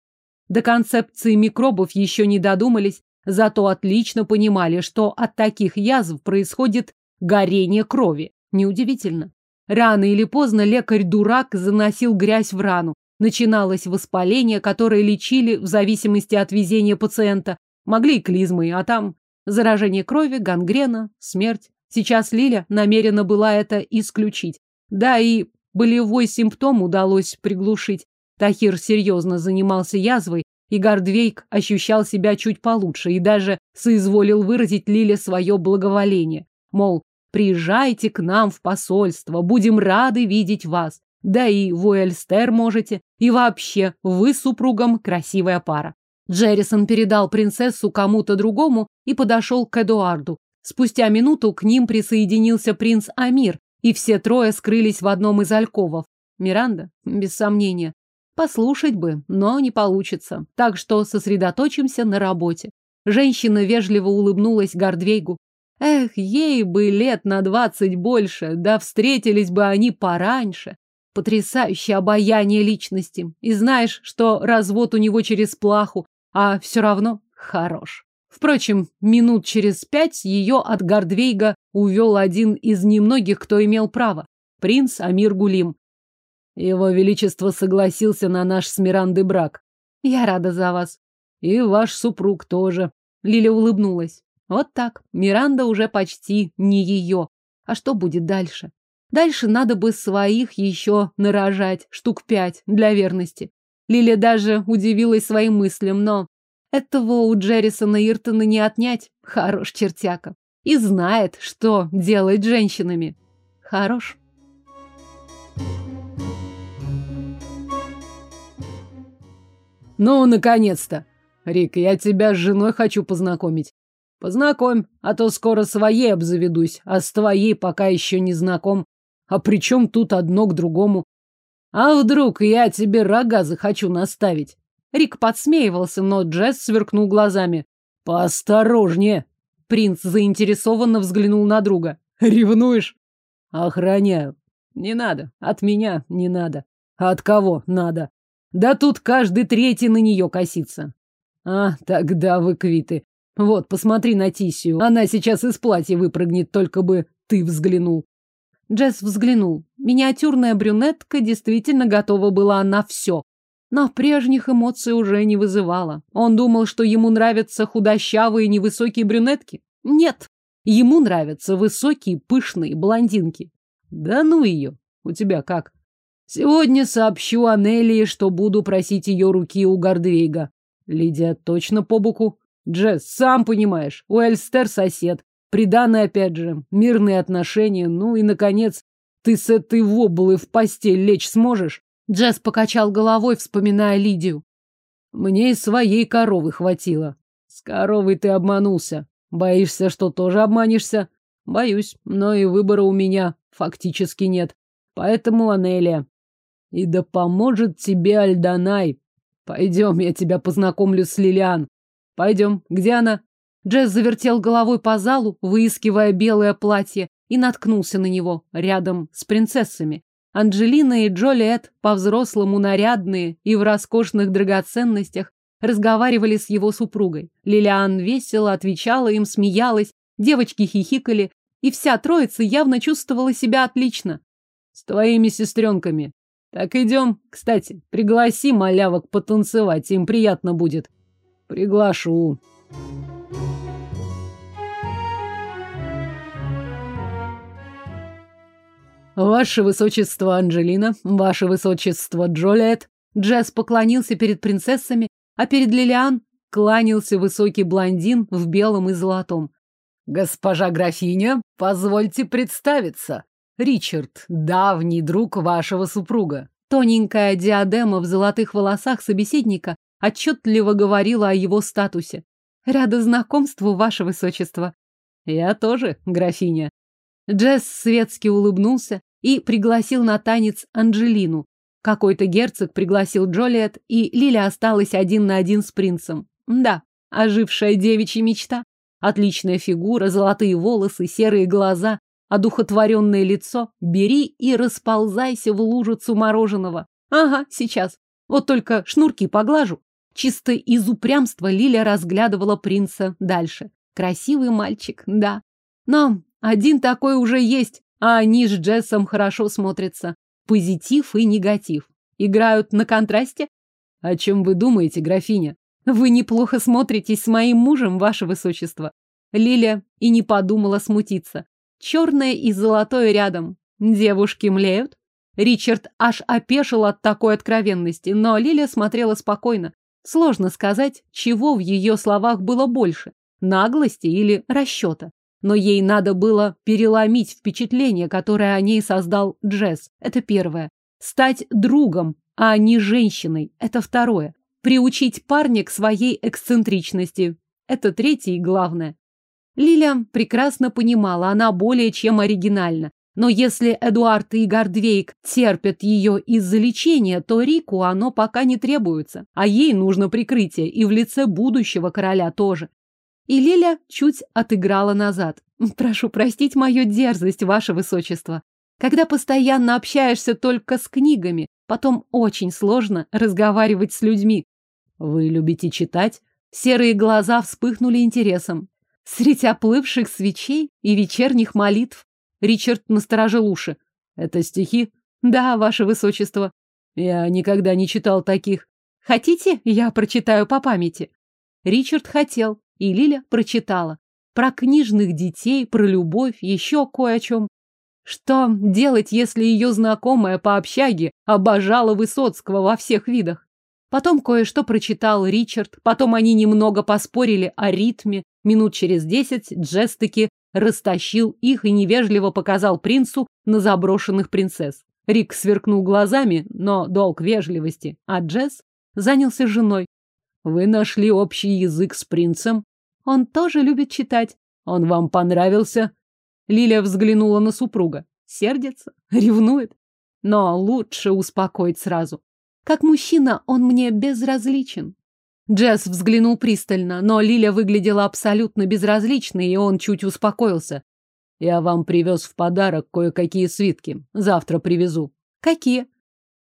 До концепции микробов еще не додумались, зато отлично понимали, что от таких язв происходит горение крови. Неудивительно. Рано или поздно лекарь-дурак заносил грязь в рану. Начиналось воспаление, которое лечили в зависимости от везения пациента. Могли и клизмой, а там заражение крови, гангрена, смерть. Сейчас Лиля намерена была это исключить. Да и болевой симптом удалось приглушить. Тахир серьезно занимался язвой, и Гардвейк ощущал себя чуть получше и даже соизволил выразить Лиле свое благоволение. Мол, приезжайте к нам в посольство, будем рады видеть вас. Да и в Уэльстер можете. И вообще, вы с супругом красивая пара. Джеррисон передал принцессу кому-то другому и подошел к Эдуарду. Спустя минуту к ним присоединился принц Амир, и все трое скрылись в одном из альковов. Миранда, без сомнения, Послушать бы, но не получится. Так что сосредоточимся на работе. Женщина вежливо улыбнулась Гордвейгу. Эх, ей бы лет на двадцать больше, да встретились бы они пораньше. Потрясающее обаяние личности. И знаешь, что развод у него через плаху, а все равно хорош. Впрочем, минут через пять ее от Гардвейга увел один из немногих, кто имел право. Принц Амир Гулим. Его Величество согласился на наш с Мирандой брак. Я рада за вас. И ваш супруг тоже. Лиля улыбнулась. Вот так. Миранда уже почти не ее. А что будет дальше? Дальше надо бы своих еще нарожать, штук пять, для верности. Лиля даже удивилась своим мыслям, но этого у Джеррисона Иртона не отнять. Хорош чертяка. И знает, что делать женщинами. Хорош.
Ну, наконец-то. Рик, я тебя с женой хочу познакомить. Познакомь, а то скоро своей обзаведусь, а с твоей пока еще не знаком. А при чем тут одно к другому? А вдруг я тебе рога захочу наставить?
Рик подсмеивался, но Джесс сверкнул глазами.
Поосторожнее.
Принц заинтересованно взглянул на друга.
Ревнуешь? Охраняю. Не надо. От меня не надо. А от кого надо? Да тут каждый третий на нее косится. А, тогда вы квиты. Вот, посмотри на Тисию. Она сейчас из платья выпрыгнет, только бы ты взглянул.
Джесс взглянул. Миниатюрная брюнетка действительно готова была на все. Но прежних эмоций уже не вызывала. Он думал, что ему нравятся худощавые невысокие брюнетки. Нет, ему нравятся высокие пышные блондинки.
Да ну ее. У тебя как? Сегодня сообщу Анелии, что буду просить ее руки у Гордвейга. Лидия точно по боку. Джесс, сам понимаешь, у Эльстер сосед. Приданное, опять же, мирные отношения. Ну и, наконец, ты с этой воблой в постель лечь сможешь?
Джесс покачал головой, вспоминая Лидию.
Мне и своей коровы хватило. С коровой ты обманулся. Боишься, что тоже обманешься? Боюсь, но и выбора у меня фактически нет. Поэтому, Анелия, и да поможет тебе Альданай. Пойдем, я тебя познакомлю с Лилиан. Пойдем. Где она?
Джесс завертел головой по залу, выискивая белое платье, и наткнулся на него, рядом с принцессами. Анджелина и Джолиет, по-взрослому нарядные и в роскошных драгоценностях, разговаривали с его супругой. Лилиан весело отвечала им, смеялась, девочки хихикали, и вся троица явно чувствовала себя отлично.
С твоими сестренками. Так идем. Кстати, пригласи малявок потанцевать, им приятно будет. Приглашу. Ваше высочество Анджелина, ваше высочество Джолиет.
Джесс поклонился перед принцессами, а перед Лилиан кланялся высокий блондин в белом и золотом.
Госпожа графиня, позвольте представиться. Ричард, давний друг вашего супруга.
Тоненькая диадема в золотых волосах собеседника отчетливо говорила о его статусе. Рада знакомству, ваше высочество.
Я тоже, графиня.
Джесс светски улыбнулся и пригласил на танец Анджелину. Какой-то герцог пригласил Джолиет, и Лиля осталась один на один с принцем. Да, ожившая девичья мечта. Отличная фигура, золотые волосы, серые глаза, одухотворенное лицо, бери и расползайся в лужицу мороженого. Ага, сейчас. Вот только шнурки поглажу. Чисто из упрямства Лиля разглядывала принца дальше. Красивый мальчик, да. Но один такой уже есть, а они с Джессом хорошо смотрятся. Позитив и негатив. Играют на контрасте?
О чем вы думаете, графиня?
Вы неплохо смотритесь с моим мужем, ваше высочество. Лиля и не подумала смутиться. Черное и золотое рядом. Девушки млеют. Ричард аж опешил от такой откровенности, но Лиля смотрела спокойно. Сложно сказать, чего в ее словах было больше – наглости или расчета. Но ей надо было переломить впечатление, которое о ней создал Джесс. Это первое. Стать другом, а не женщиной. Это второе. Приучить парня к своей эксцентричности. Это третье и главное. Лиля прекрасно понимала, она более чем оригинальна. Но если Эдуард и Гардвейк терпят ее из-за лечения, то Рику оно пока не требуется, а ей нужно прикрытие, и в лице будущего короля тоже. И Лиля чуть отыграла назад. Прошу простить мою дерзость, ваше высочество. Когда постоянно общаешься только с книгами, потом очень сложно разговаривать с людьми.
Вы любите читать?
Серые глаза вспыхнули интересом. Средь оплывших свечей и вечерних молитв Ричард насторожил уши.
Это стихи?
Да, ваше высочество.
Я никогда не читал таких.
Хотите, я прочитаю по памяти? Ричард хотел, и Лиля прочитала. Про книжных детей, про любовь, еще кое о чем. Что делать, если ее знакомая по общаге обожала Высоцкого во всех видах? Потом кое-что прочитал Ричард, потом они немного поспорили о ритме. Минут через десять Джесс таки растащил их и невежливо показал принцу на заброшенных принцесс. Рик сверкнул глазами, но долг вежливости, а Джесс занялся женой.
Вы нашли общий язык с принцем?
Он тоже любит читать.
Он вам понравился?
Лилия взглянула на супруга. Сердится? Ревнует? Но лучше успокоить сразу. Как мужчина он мне безразличен. Джесс взглянул пристально, но Лиля выглядела абсолютно безразличной, и он чуть успокоился.
Я вам привез в подарок кое-какие свитки. Завтра привезу.
Какие?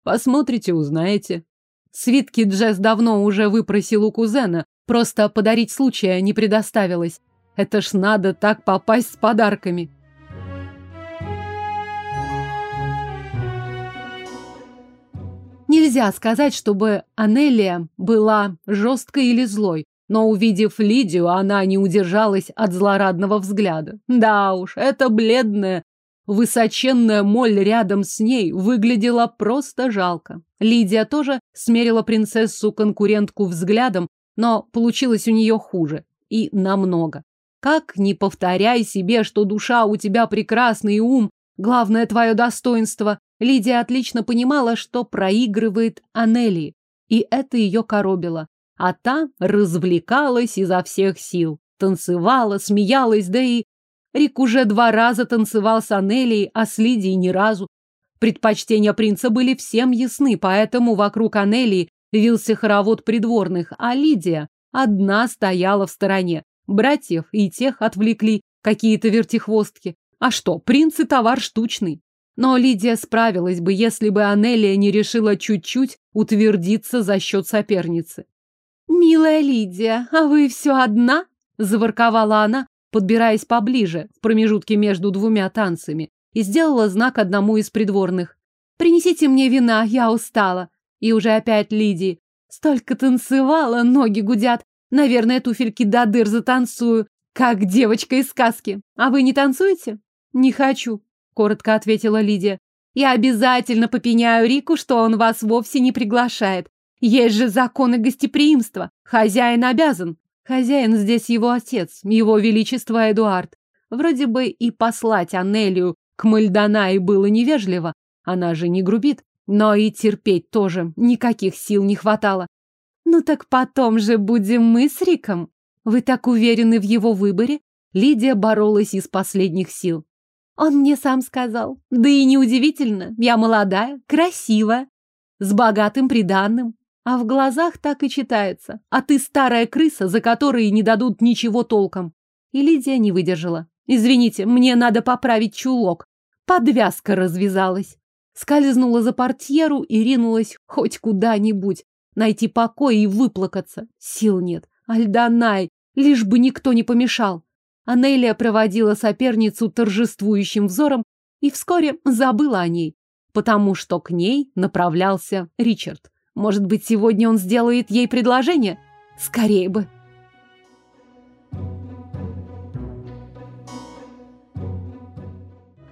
Посмотрите, узнаете.
Свитки Джесс давно уже выпросил у кузена, просто подарить случая не предоставилось. Это ж надо так попасть с подарками. Нельзя сказать, чтобы Анелия была жесткой или злой, но, увидев Лидию, она не удержалась от злорадного взгляда. Да уж, эта бледная, высоченная моль рядом с ней выглядела просто жалко. Лидия тоже смерила принцессу-конкурентку взглядом, но получилось у нее хуже. И намного. Как не повторяй себе, что душа у тебя прекрасный ум, главное твое достоинство, Лидия отлично понимала, что проигрывает Анелии, и это ее коробило. А та развлекалась изо всех сил, танцевала, смеялась, да и... Рик уже два раза танцевал с Анелией, а с Лидией ни разу. Предпочтения принца были всем ясны, поэтому вокруг Анелии вился хоровод придворных, а Лидия одна стояла в стороне. Братьев и тех отвлекли какие-то вертихвостки. А что, принц и товар штучный. Но Лидия справилась бы, если бы Анелия не решила чуть-чуть утвердиться за счет соперницы. «Милая Лидия, а вы все одна?» – заворковала она, подбираясь поближе, в промежутке между двумя танцами, и сделала знак одному из придворных. «Принесите мне вина, я устала». И уже опять Лидии. «Столько танцевала, ноги гудят. Наверное, туфельки до дыр затанцую, как девочка из сказки. А вы не танцуете?» «Не хочу», коротко ответила Лидия. Я обязательно попеняю Рику, что он вас вовсе не приглашает. Есть же законы гостеприимства. Хозяин обязан. Хозяин здесь его отец, его величество Эдуард. Вроде бы и послать Анелию к Мальдонае было невежливо. Она же не грубит. Но и терпеть тоже никаких сил не хватало. Ну так потом же будем мы с Риком. Вы так уверены в его выборе? Лидия боролась из последних сил. Он мне сам сказал. Да и неудивительно, я молодая, красивая, с богатым приданным. А в глазах так и читается. А ты старая крыса, за которой не дадут ничего толком. И Лидия не выдержала. Извините, мне надо поправить чулок. Подвязка развязалась. Скользнула за портьеру и ринулась хоть куда-нибудь. Найти покой и выплакаться. Сил нет. Альданай, лишь бы никто не помешал. Анелия проводила соперницу торжествующим взором и вскоре забыла о ней, потому что к ней направлялся Ричард. Может быть, сегодня он сделает ей предложение? Скорее бы.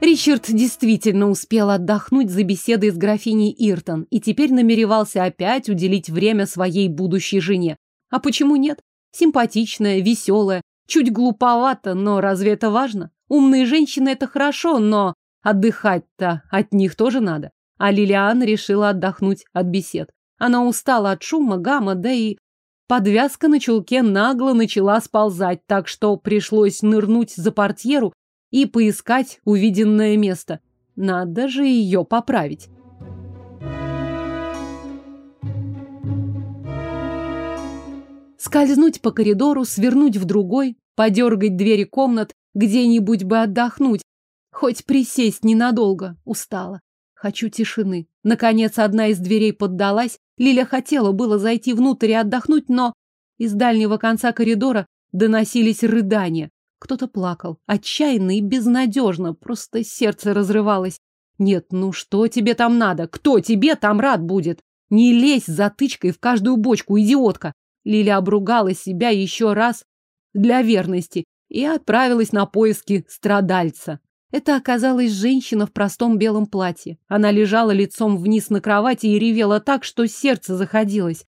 Ричард действительно успел отдохнуть за беседой с графиней Иртон и теперь намеревался опять уделить время своей будущей жене. А почему нет? Симпатичная, веселая, Чуть глуповато, но разве это важно? Умные женщины – это хорошо, но отдыхать-то от них тоже надо. А Лилиан решила отдохнуть от бесед. Она устала от шума, гамма, да и подвязка на чулке нагло начала сползать, так что пришлось нырнуть за портьеру и поискать увиденное место. Надо же ее поправить. Скользнуть по коридору, свернуть в другой, подергать двери комнат, Где-нибудь бы отдохнуть. Хоть присесть ненадолго. Устала. Хочу тишины. Наконец, одна из дверей поддалась. Лиля хотела было зайти внутрь и отдохнуть, но из дальнего конца коридора доносились рыдания. Кто-то плакал, отчаянно и безнадежно, просто сердце разрывалось. Нет, ну что тебе там надо? Кто тебе там рад будет? Не лезь затычкой в каждую бочку, идиотка. Лиля обругала себя еще раз для верности и отправилась на поиски страдальца. Это оказалась женщина в простом белом платье. Она лежала лицом вниз на кровати и ревела так, что сердце заходилось.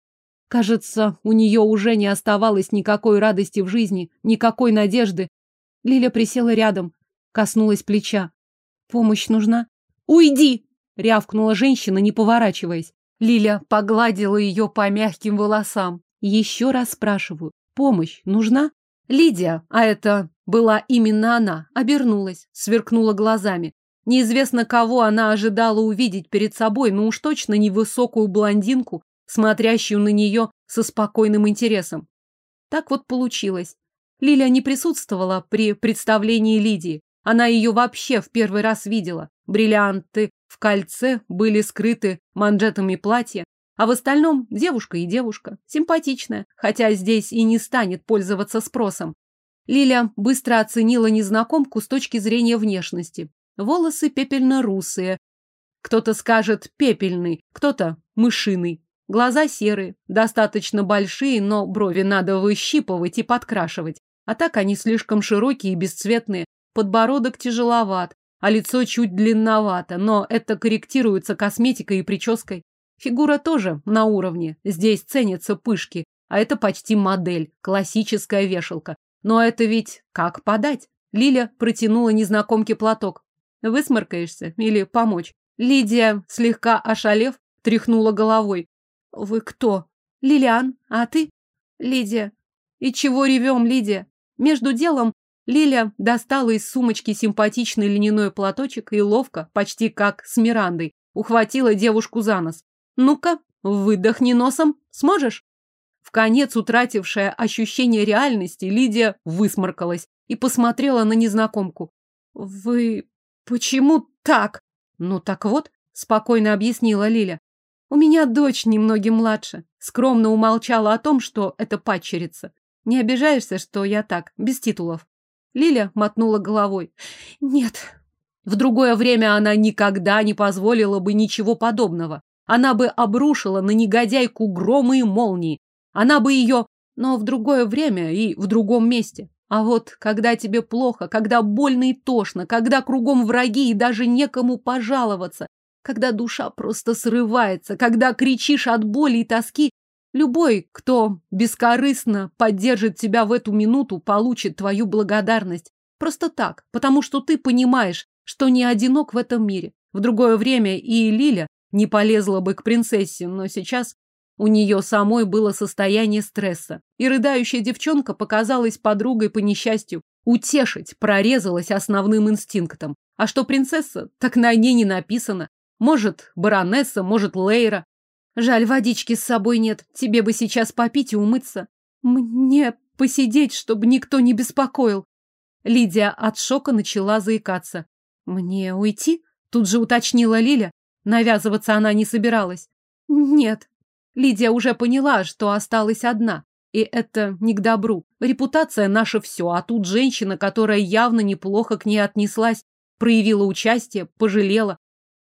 Кажется, у нее уже не оставалось никакой радости в жизни, никакой надежды. Лиля присела рядом, коснулась плеча. «Помощь нужна?» «Уйди!» — рявкнула женщина, не поворачиваясь. Лиля погладила ее по мягким волосам. Еще раз спрашиваю, помощь нужна? Лидия, а это была именно она, обернулась, сверкнула глазами. Неизвестно, кого она ожидала увидеть перед собой, но уж точно не высокую блондинку, смотрящую на нее со спокойным интересом. Так вот получилось. Лиля не присутствовала при представлении Лидии. Она ее вообще в первый раз видела. Бриллианты в кольце были скрыты манжетами платья, а в остальном девушка и девушка, симпатичная, хотя здесь и не станет пользоваться спросом. Лиля быстро оценила незнакомку с точки зрения внешности. Волосы пепельно-русые. Кто-то скажет пепельный, кто-то мышиный. Глаза серые, достаточно большие, но брови надо выщипывать и подкрашивать. А так они слишком широкие и бесцветные. Подбородок тяжеловат, а лицо чуть длинновато, но это корректируется косметикой и прической. Фигура тоже на уровне. Здесь ценятся пышки, а это почти модель, классическая вешалка. Но это ведь как подать? Лиля протянула незнакомке платок. Высморкаешься или помочь? Лидия, слегка ошалев, тряхнула головой. Вы кто? Лилиан, а ты? Лидия. И чего ревем, Лидия? Между делом Лиля достала из сумочки симпатичный льняной платочек и ловко, почти как с Мирандой, ухватила девушку за нос. Ну-ка, выдохни носом. Сможешь? В конец утратившая ощущение реальности, Лидия высморкалась и посмотрела на незнакомку. Вы почему так? Ну так вот, спокойно объяснила Лиля. У меня дочь немногим младше. Скромно умолчала о том, что это падчерица. Не обижаешься, что я так, без титулов? Лиля мотнула головой. Нет. В другое время она никогда не позволила бы ничего подобного. Она бы обрушила на негодяйку громы и молнии. Она бы ее... Но в другое время и в другом месте. А вот когда тебе плохо, когда больно и тошно, когда кругом враги и даже некому пожаловаться, когда душа просто срывается, когда кричишь от боли и тоски, любой, кто бескорыстно поддержит тебя в эту минуту, получит твою благодарность. Просто так, потому что ты понимаешь, что не одинок в этом мире. В другое время и Лиля не полезла бы к принцессе, но сейчас у нее самой было состояние стресса. И рыдающая девчонка показалась подругой по несчастью. Утешить прорезалась основным инстинктом. А что принцесса, так на ней не написано. Может, баронесса, может, Лейра. Жаль, водички с собой нет. Тебе бы сейчас попить и умыться. Мне посидеть, чтобы никто не беспокоил. Лидия от шока начала заикаться. Мне уйти? Тут же уточнила Лиля. Навязываться она не собиралась. Нет. Лидия уже поняла, что осталась одна. И это не к добру. Репутация наша все, а тут женщина, которая явно неплохо к ней отнеслась, проявила участие, пожалела.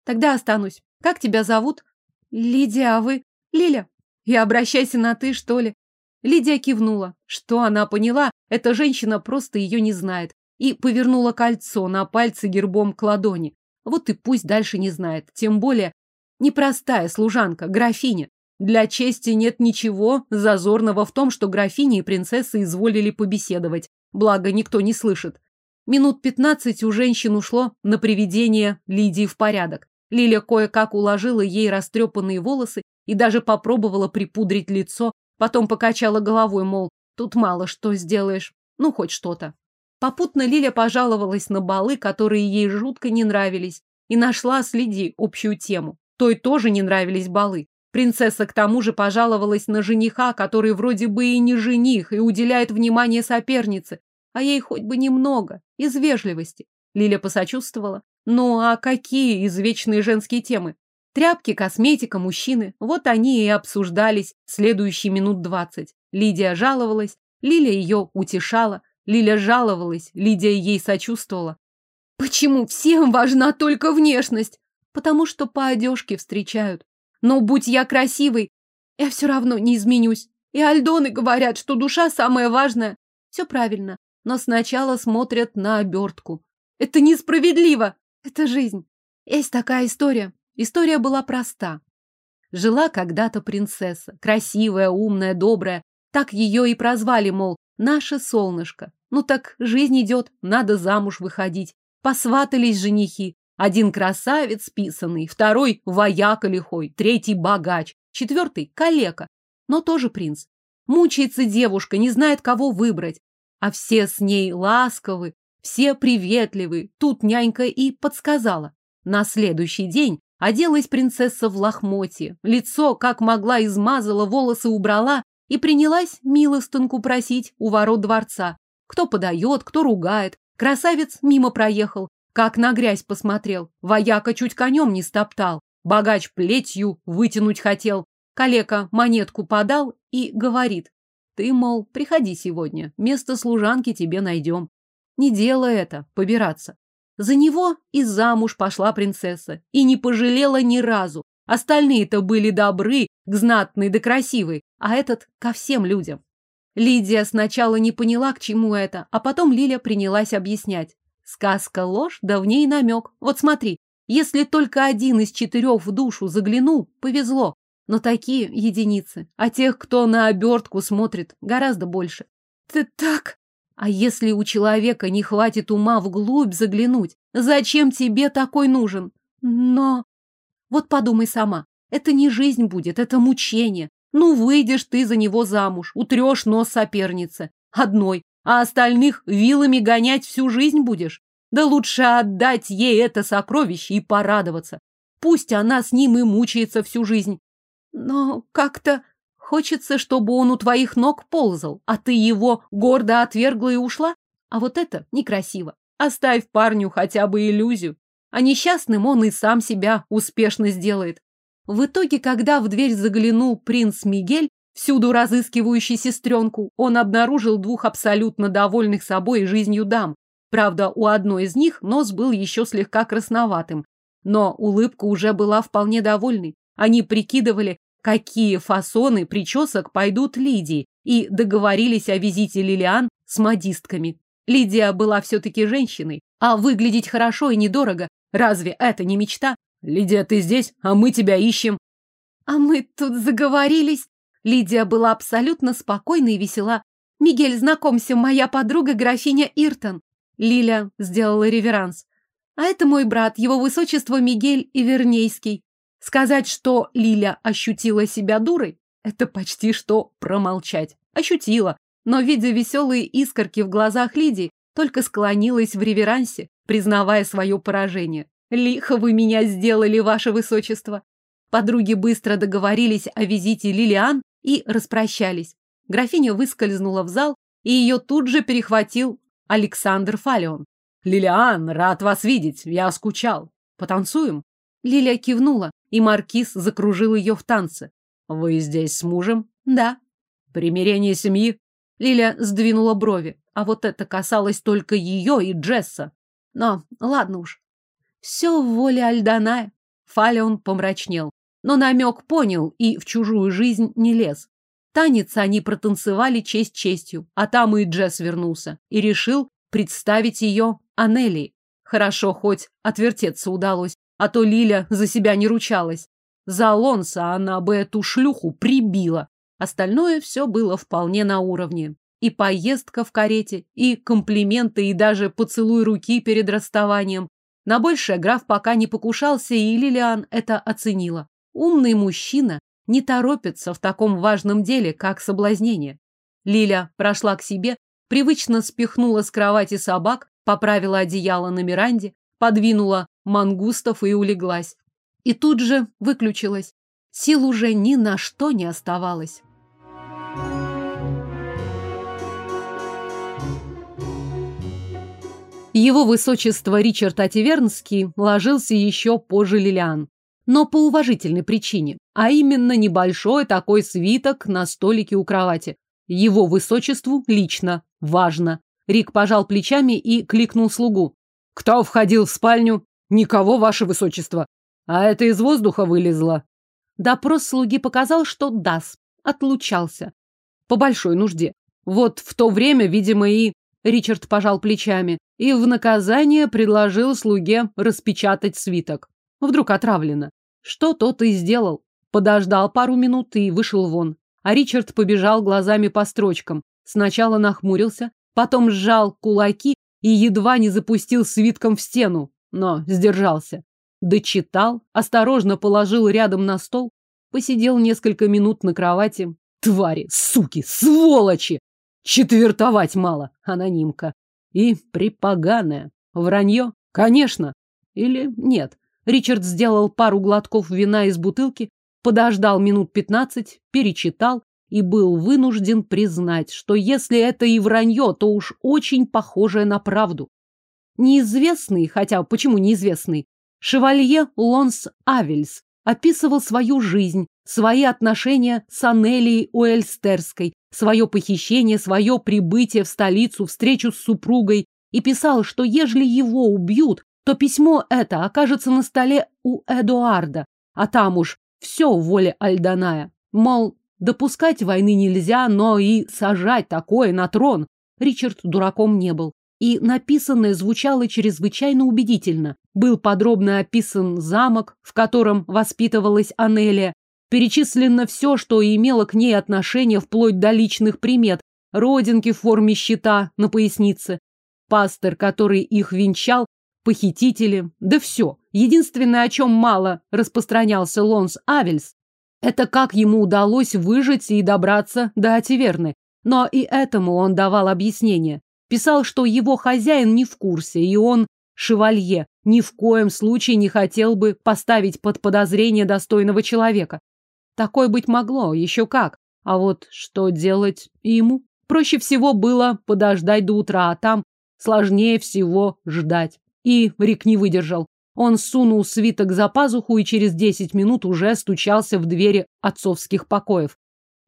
Тогда останусь. Как тебя зовут? Лидия, а вы? Лиля. И обращайся на «ты», что ли? Лидия кивнула. Что она поняла, эта женщина просто ее не знает. И повернула кольцо на пальце гербом к ладони. Вот и пусть дальше не знает. Тем более, непростая служанка, графиня. Для чести нет ничего зазорного в том, что графиня и принцесса изволили побеседовать. Благо, никто не слышит. Минут пятнадцать у женщин ушло на приведение Лидии в порядок. Лиля кое-как уложила ей растрепанные волосы и даже попробовала припудрить лицо, потом покачала головой, мол, тут мало что сделаешь, ну, хоть что-то. Попутно Лиля пожаловалась на балы, которые ей жутко не нравились, и нашла с Лидией общую тему. Той тоже не нравились балы. Принцесса к тому же пожаловалась на жениха, который вроде бы и не жених, и уделяет внимание сопернице. а ей хоть бы немного, из вежливости. Лиля посочувствовала. Ну а какие извечные женские темы? Тряпки, косметика, мужчины. Вот они и обсуждались следующие минут двадцать. Лидия жаловалась, Лиля ее утешала. Лиля жаловалась, Лидия ей сочувствовала. Почему всем важна только внешность? Потому что по одежке встречают. Но будь я красивой, я все равно не изменюсь. И альдоны говорят, что душа самое важное. Все правильно, но сначала смотрят на обертку. Это несправедливо. Это жизнь. Есть такая история. История была проста. Жила когда-то принцесса, красивая, умная, добрая. Так ее и прозвали, мол, наше солнышко. Ну так жизнь идет, надо замуж выходить. Посватались женихи. Один красавец писанный, второй вояка лихой, третий богач, четвертый калека, но тоже принц. Мучается девушка, не знает, кого выбрать. А все с ней ласковы, все приветливы. Тут нянька и подсказала. На следующий день оделась принцесса в лохмотье, лицо, как могла, измазала, волосы убрала и принялась милостынку просить у ворот дворца. Кто подает, кто ругает. Красавец мимо проехал, как на грязь посмотрел. Вояка чуть конем не стоптал. Богач плетью вытянуть хотел. Калека монетку подал и говорит. Ты, мол, приходи сегодня, место служанки тебе найдем. Не делай это, побираться. За него и замуж пошла принцесса, и не пожалела ни разу. Остальные-то были добры, к знатной да красивой, а этот ко всем людям. Лидия сначала не поняла, к чему это, а потом Лиля принялась объяснять. Сказка ложь, да в ней намек. Вот смотри, если только один из четырех в душу заглянул, повезло. Но такие единицы, а тех, кто на обертку смотрит, гораздо больше. Ты так... А если у человека не хватит ума вглубь заглянуть, зачем тебе такой нужен? Но... Вот подумай сама, это не жизнь будет, это мучение. Ну, выйдешь ты за него замуж, утрешь нос сопернице. Одной. А остальных вилами гонять всю жизнь будешь? Да лучше отдать ей это сокровище и порадоваться. Пусть она с ним и мучается всю жизнь. Но как-то хочется, чтобы он у твоих ног ползал, а ты его гордо отвергла и ушла. А вот это некрасиво. Оставь парню хотя бы иллюзию. А несчастным он и сам себя успешно сделает. В итоге, когда в дверь заглянул принц Мигель, всюду разыскивающий сестренку, он обнаружил двух абсолютно довольных собой и жизнью дам. Правда, у одной из них нос был еще слегка красноватым, но улыбка уже была вполне довольной. Они прикидывали, какие фасоны причесок пойдут Лидии, и договорились о визите Лилиан с модистками. Лидия была все-таки женщиной, а выглядеть хорошо и недорого. Разве это не мечта? Лидия, ты здесь, а мы тебя ищем. А мы тут заговорились. Лидия была абсолютно спокойна и весела. Мигель, знакомься, моя подруга графиня Иртон. Лиля сделала реверанс. А это мой брат, его высочество Мигель Ивернейский. Сказать, что Лиля ощутила себя дурой, это почти что промолчать. Ощутила, но, видя веселые искорки в глазах Лидии, только склонилась в реверансе, признавая свое поражение. «Лихо вы меня сделали, ваше высочество!» Подруги быстро договорились о визите Лилиан и распрощались. Графиня выскользнула в зал, и ее тут же перехватил Александр Фалион. «Лилиан, рад вас видеть, я скучал. Потанцуем?» Лилия кивнула, и маркиз закружил ее в танце. «Вы здесь с мужем?» «Да». «Примирение семьи?» Лиля сдвинула брови, а вот это касалось только ее и Джесса. Но, ладно уж. Все в воле Альданая. Фалеон помрачнел, но намек понял и в чужую жизнь не лез. Танец они протанцевали честь честью, а там и Джесс вернулся и решил представить ее Анелии. Хорошо, хоть отвертеться удалось, а то Лиля за себя не ручалась. За Алонса она бы эту шлюху прибила. Остальное все было вполне на уровне. И поездка в карете, и комплименты, и даже поцелуй руки перед расставанием. На большее граф пока не покушался, и Лилиан это оценила. Умный мужчина не торопится в таком важном деле, как соблазнение. Лиля прошла к себе, привычно спихнула с кровати собак, поправила одеяло на Миранде, подвинула мангустов и улеглась. И тут же выключилась. Сил уже ни на что не оставалось. Его высочество Ричард Ативернский ложился еще позже Лилиан. Но по уважительной причине, а именно небольшой такой свиток на столике у кровати. Его высочеству лично важно. Рик пожал плечами и кликнул слугу. «Кто входил в спальню?» «Никого, ваше высочество. А это из воздуха вылезло». Допрос слуги показал, что Дас отлучался. По большой нужде. Вот в то время, видимо, и Ричард пожал плечами и в наказание предложил слуге распечатать свиток. Вдруг отравлено. Что тот и сделал. Подождал пару минут и вышел вон. А Ричард побежал глазами по строчкам. Сначала нахмурился, потом сжал кулаки и едва не запустил свитком в стену, но сдержался. Дочитал, осторожно положил рядом на стол, посидел несколько минут на кровати. Твари, суки, сволочи! Четвертовать мало, анонимка. И припоганая. Вранье? Конечно. Или нет. Ричард сделал пару глотков вина из бутылки, подождал минут пятнадцать, перечитал и был вынужден признать, что если это и вранье, то уж очень похожее на правду. Неизвестный, хотя почему неизвестный, шевалье Лонс Авельс описывал свою жизнь, свои отношения с Анелией Уэльстерской, свое похищение, свое прибытие в столицу, встречу с супругой и писал, что ежели его убьют, то письмо это окажется на столе у Эдуарда, а там уж все в воле Альданая. Мол, допускать войны нельзя, но и сажать такое на трон. Ричард дураком не был. И написанное звучало чрезвычайно убедительно. Был подробно описан замок, в котором воспитывалась Анелия. Перечислено все, что имело к ней отношение вплоть до личных примет. Родинки в форме щита на пояснице. Пастор, который их венчал, похитители, да все. Единственное, о чем мало распространялся Лонс Авельс, это как ему удалось выжить и добраться до Ативерны. Но и этому он давал объяснение. Писал, что его хозяин не в курсе, и он, шевалье, ни в коем случае не хотел бы поставить под подозрение достойного человека. Такое быть могло, еще как. А вот что делать ему? Проще всего было подождать до утра, а там сложнее всего ждать. И Рик не выдержал. Он сунул свиток за пазуху и через десять минут уже стучался в двери отцовских покоев.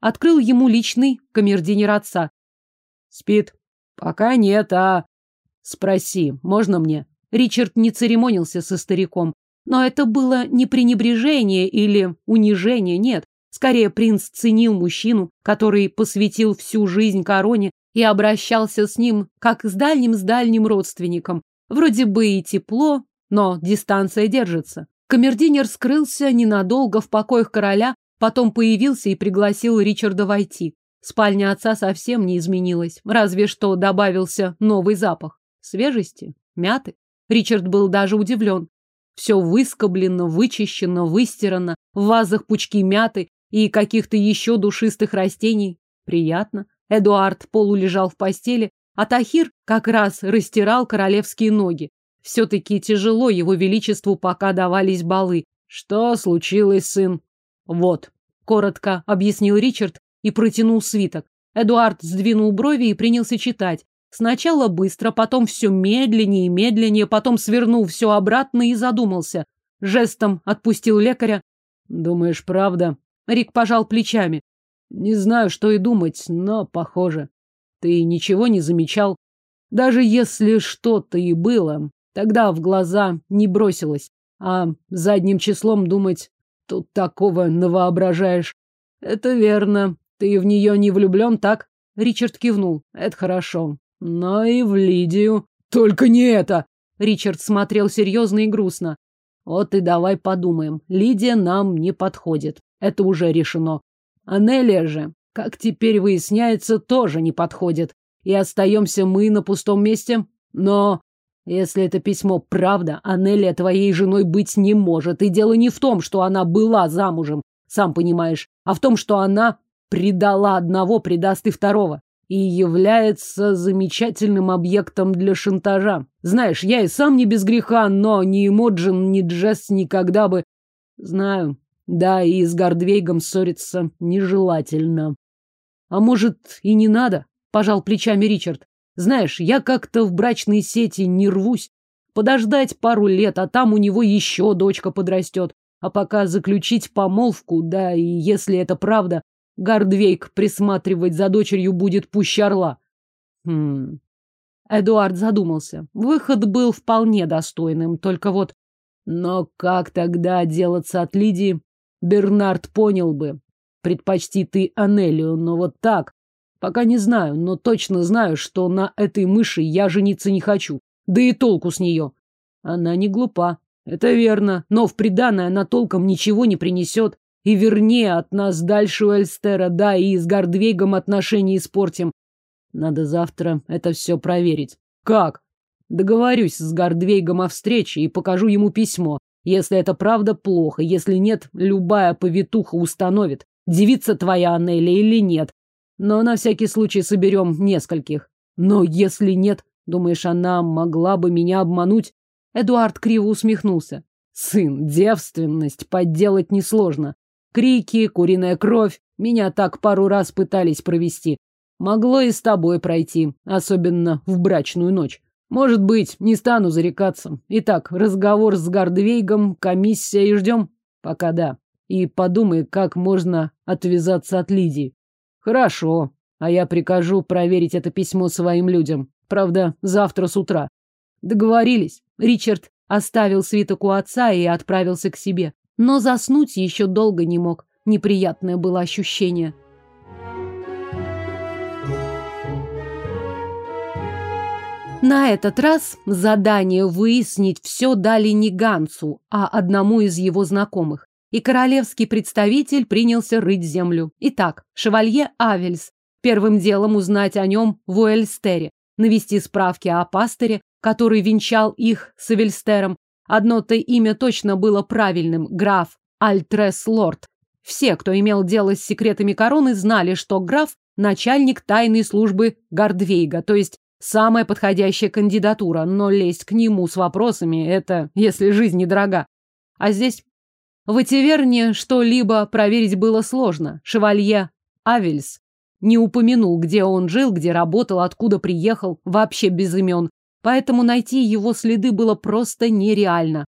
Открыл ему личный камердинер отца. «Спит?» Пока нет, а... Спроси, можно мне? Ричард не церемонился со стариком. Но это было не пренебрежение или унижение, нет. Скорее, принц ценил мужчину, который посвятил всю жизнь короне и обращался с ним, как с дальним с дальним родственником. Вроде бы и тепло, но дистанция держится. Камердинер скрылся ненадолго в покоях короля, потом появился и пригласил Ричарда войти. Спальня отца совсем не изменилась, разве что добавился новый запах. Свежести, мяты. Ричард был даже удивлен. Все выскоблено, вычищено, выстирано, в вазах пучки мяты и каких-то еще душистых растений. Приятно. Эдуард полулежал в постели, а Тахир как раз растирал королевские ноги. Все-таки тяжело его величеству пока давались балы. Что случилось, сын? Вот, коротко объяснил Ричард и протянул свиток. Эдуард сдвинул брови и принялся читать. Сначала быстро, потом все медленнее и медленнее, потом свернул все обратно и задумался. Жестом отпустил лекаря. «Думаешь, правда?» Рик пожал плечами. «Не знаю, что и думать, но похоже. Ты ничего не замечал? Даже если что-то и было, тогда в глаза не бросилось. А задним числом думать, тут такого навоображаешь. Это верно. Ты в нее не влюблен, так? Ричард кивнул. Это хорошо. Но и в Лидию. Только не это! Ричард смотрел серьезно и грустно. Вот и давай подумаем. Лидия нам не подходит. Это уже решено. Анелия же, как теперь выясняется, тоже не подходит. И остаемся мы на пустом месте. Но если это письмо правда, Анелия твоей женой быть не может. И дело не в том, что она была замужем, сам понимаешь, а в том, что она предала одного, предаст и второго. И является замечательным объектом для шантажа. Знаешь, я и сам не без греха, но ни Эмоджин, ни Джесс никогда бы... Знаю. Да, и с Гордвейгом ссориться нежелательно. А может, и не надо? Пожал плечами Ричард.
Знаешь, я как-то в брачной сети не рвусь. Подождать пару лет, а там у него еще дочка подрастет. А пока заключить помолвку, да и если это правда, Гардвейк присматривать за дочерью будет пуще орла. Хм. Эдуард задумался. Выход был вполне достойным, только вот... Но как тогда отделаться от Лидии? Бернард понял бы. Предпочти ты Анелию, но вот так. Пока не знаю, но точно знаю, что на этой мыши я жениться не хочу. Да и толку с нее. Она не глупа. Это верно, но в приданое она толком ничего не принесет. И вернее от нас дальше у Эльстера, да, и с Гардвейгом отношения испортим. Надо завтра это все проверить. Как? Договорюсь с Гардвейгом о встрече и покажу ему письмо. Если это правда, плохо. Если нет, любая повитуха установит, девица твоя Анелия или нет. Но на всякий случай соберем нескольких. Но если нет, думаешь, она могла бы меня обмануть? Эдуард криво усмехнулся. Сын, девственность подделать несложно. Крики, куриная кровь. Меня так пару раз пытались провести. Могло и с тобой пройти, особенно в брачную ночь. Может быть, не стану зарекаться. Итак, разговор с Гардвейгом, комиссия и ждем? Пока да. И подумай, как можно отвязаться от Лидии. Хорошо. А я прикажу проверить это письмо своим людям. Правда, завтра с утра. Договорились. Ричард оставил свиток у отца и отправился к себе. Но заснуть еще долго не мог. Неприятное было ощущение. На этот раз задание выяснить все дали не Гансу, а одному из его знакомых. И королевский представитель принялся рыть землю. Итак, шевалье Авельс. Первым делом узнать о нем в Уэльстере, навести справки о пастыре, который венчал их с Эвельстером, Одно-то имя точно было правильным – граф Альтрес Лорд. Все, кто имел дело с секретами короны, знали, что граф – начальник тайной службы Гардвейга, то есть самая подходящая кандидатура, но лезть к нему с вопросами – это если жизнь недорога. А здесь в Этиверне что-либо проверить было сложно. Шевалье Авельс не упомянул, где он жил, где работал, откуда приехал, вообще без имен поэтому найти его следы было просто нереально.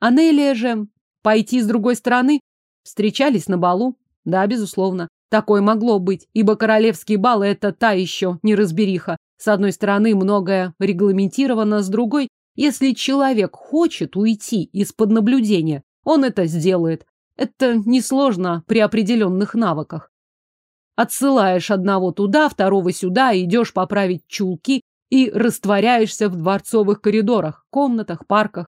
Анелия же пойти с другой стороны? Встречались на балу? Да, безусловно. Такое могло быть, ибо королевский бал – это та еще неразбериха. С одной стороны, многое регламентировано, с другой, если человек хочет уйти из-под наблюдения, он это сделает. Это несложно при определенных навыках. Отсылаешь одного туда, второго сюда, идешь поправить чулки, и растворяешься в дворцовых коридорах, комнатах, парках.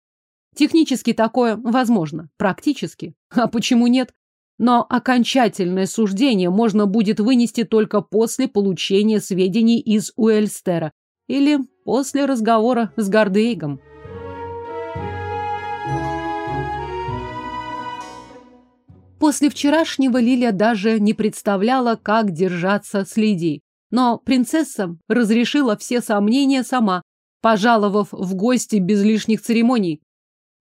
Технически такое возможно, практически. А почему нет? Но окончательное суждение можно будет вынести только после получения сведений из Уэльстера или после разговора с Гардейгом. После вчерашнего Лилия даже не представляла, как держаться с Лидией. Но принцесса разрешила все сомнения сама, пожаловав в гости без лишних церемоний.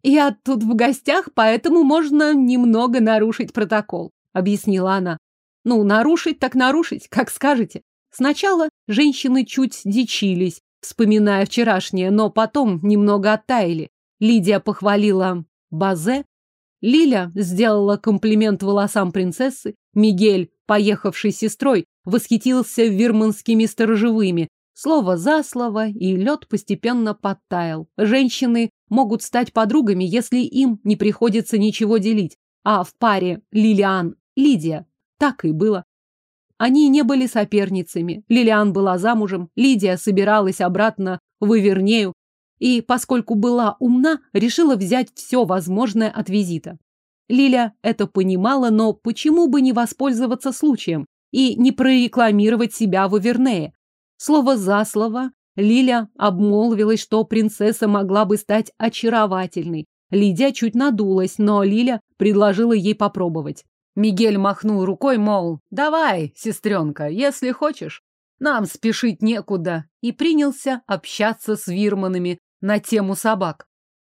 «Я тут в гостях, поэтому можно немного нарушить протокол», — объяснила она. «Ну, нарушить так нарушить, как скажете». Сначала женщины чуть дичились, вспоминая вчерашнее, но потом немного оттаяли. Лидия похвалила Базе, Лиля сделала комплимент волосам принцессы, Мигель, поехавший с сестрой, восхитился вирманскими сторожевыми. Слово за слово, и лед постепенно подтаял. Женщины могут стать подругами, если им не приходится ничего делить. А в паре Лилиан Лидия так и было. Они не были соперницами. Лилиан была замужем, Лидия собиралась обратно в Ивернею, и, поскольку была умна, решила взять все возможное от визита. Лиля это понимала, но почему бы не воспользоваться случаем? и не прорекламировать себя в Авернее. Слово за слово Лиля обмолвилась, что принцесса могла бы стать очаровательной. Лидия чуть надулась, но Лиля предложила ей попробовать. Мигель махнул рукой, мол, давай, сестренка, если хочешь. Нам спешить некуда. И принялся общаться с вирманами на тему собак.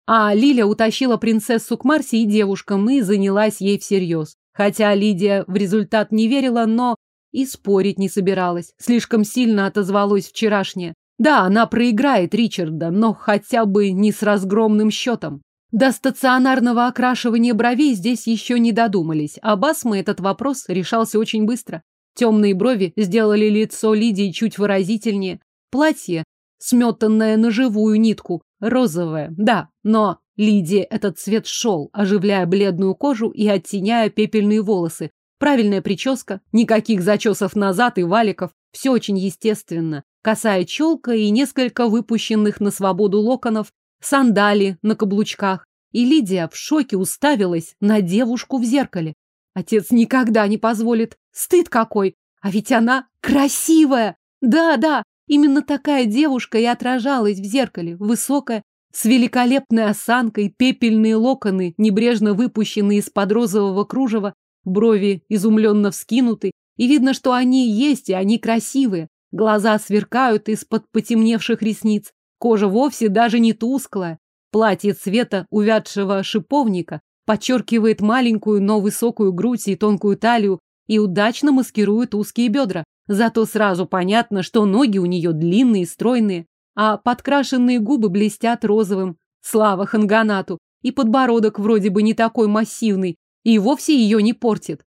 А Лиля утащила принцессу к Марсе и девушкам и занялась ей всерьез. Хотя Лидия в результат не верила, но и спорить не собиралась. Слишком сильно отозвалось вчерашнее.
Да, она проиграет Ричарда, но хотя бы не с разгромным счетом. До стационарного окрашивания бровей здесь еще не додумались, а Басмы этот вопрос решался очень быстро. Темные брови сделали лицо Лидии чуть выразительнее. Платье, сметанное на живую нитку, розовое, да, но Лидии этот цвет шел, оживляя бледную кожу и оттеняя пепельные волосы. Правильная прическа, никаких зачесов назад и валиков, все очень естественно. Косая челка и несколько выпущенных на свободу локонов, сандали на каблучках. И Лидия в шоке уставилась на девушку в зеркале. Отец никогда не позволит. Стыд какой! А ведь она красивая! Да, да, именно такая девушка и отражалась в зеркале. Высокая, с великолепной осанкой, пепельные локоны, небрежно выпущенные из-под розового кружева, брови изумленно вскинуты, и видно, что они есть, и они красивые. Глаза сверкают из-под потемневших ресниц. Кожа вовсе даже не тусклая. Платье цвета увядшего шиповника подчеркивает маленькую, но высокую грудь и тонкую талию и удачно маскирует узкие бедра. Зато сразу понятно, что ноги у нее длинные, стройные а подкрашенные губы блестят розовым. Слава Ханганату! И подбородок вроде бы не такой массивный, и вовсе ее не портит.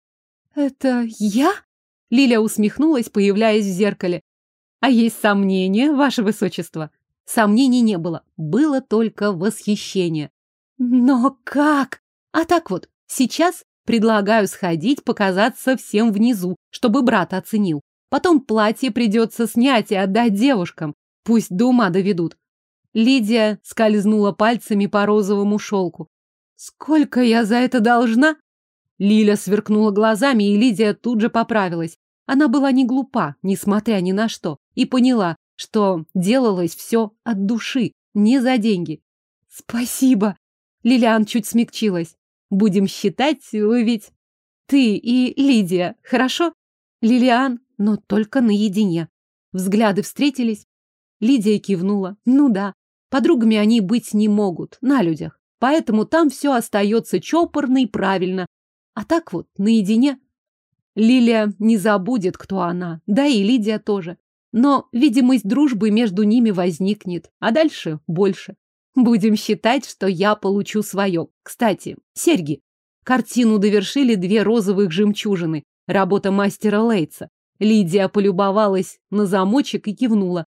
«Это я?» Лиля усмехнулась, появляясь в зеркале. «А есть сомнения, ваше высочество?» Сомнений не было, было только восхищение. «Но как?» «А так вот, сейчас предлагаю сходить показаться всем внизу, чтобы брат оценил. Потом платье придется снять и отдать девушкам. Пусть до ума доведут. Лидия скользнула пальцами по розовому шелку. Сколько я за это должна? Лиля сверкнула глазами, и Лидия тут же поправилась. Она была не глупа, несмотря ни на что, и поняла, что делалось все от души, не за деньги. Спасибо. Лилиан чуть смягчилась. Будем считать, вы ведь... Ты и Лидия, хорошо? Лилиан, но только наедине. Взгляды встретились, Лидия кивнула. Ну да, подругами они быть не могут, на людях. Поэтому там все остается чопорно и правильно. А так вот, наедине. Лилия не забудет, кто она. Да и Лидия тоже. Но видимость дружбы между ними возникнет. А дальше больше. Будем считать, что я получу свое. Кстати, серьги. Картину довершили две розовых жемчужины. Работа мастера Лейтса. Лидия полюбовалась на замочек и кивнула.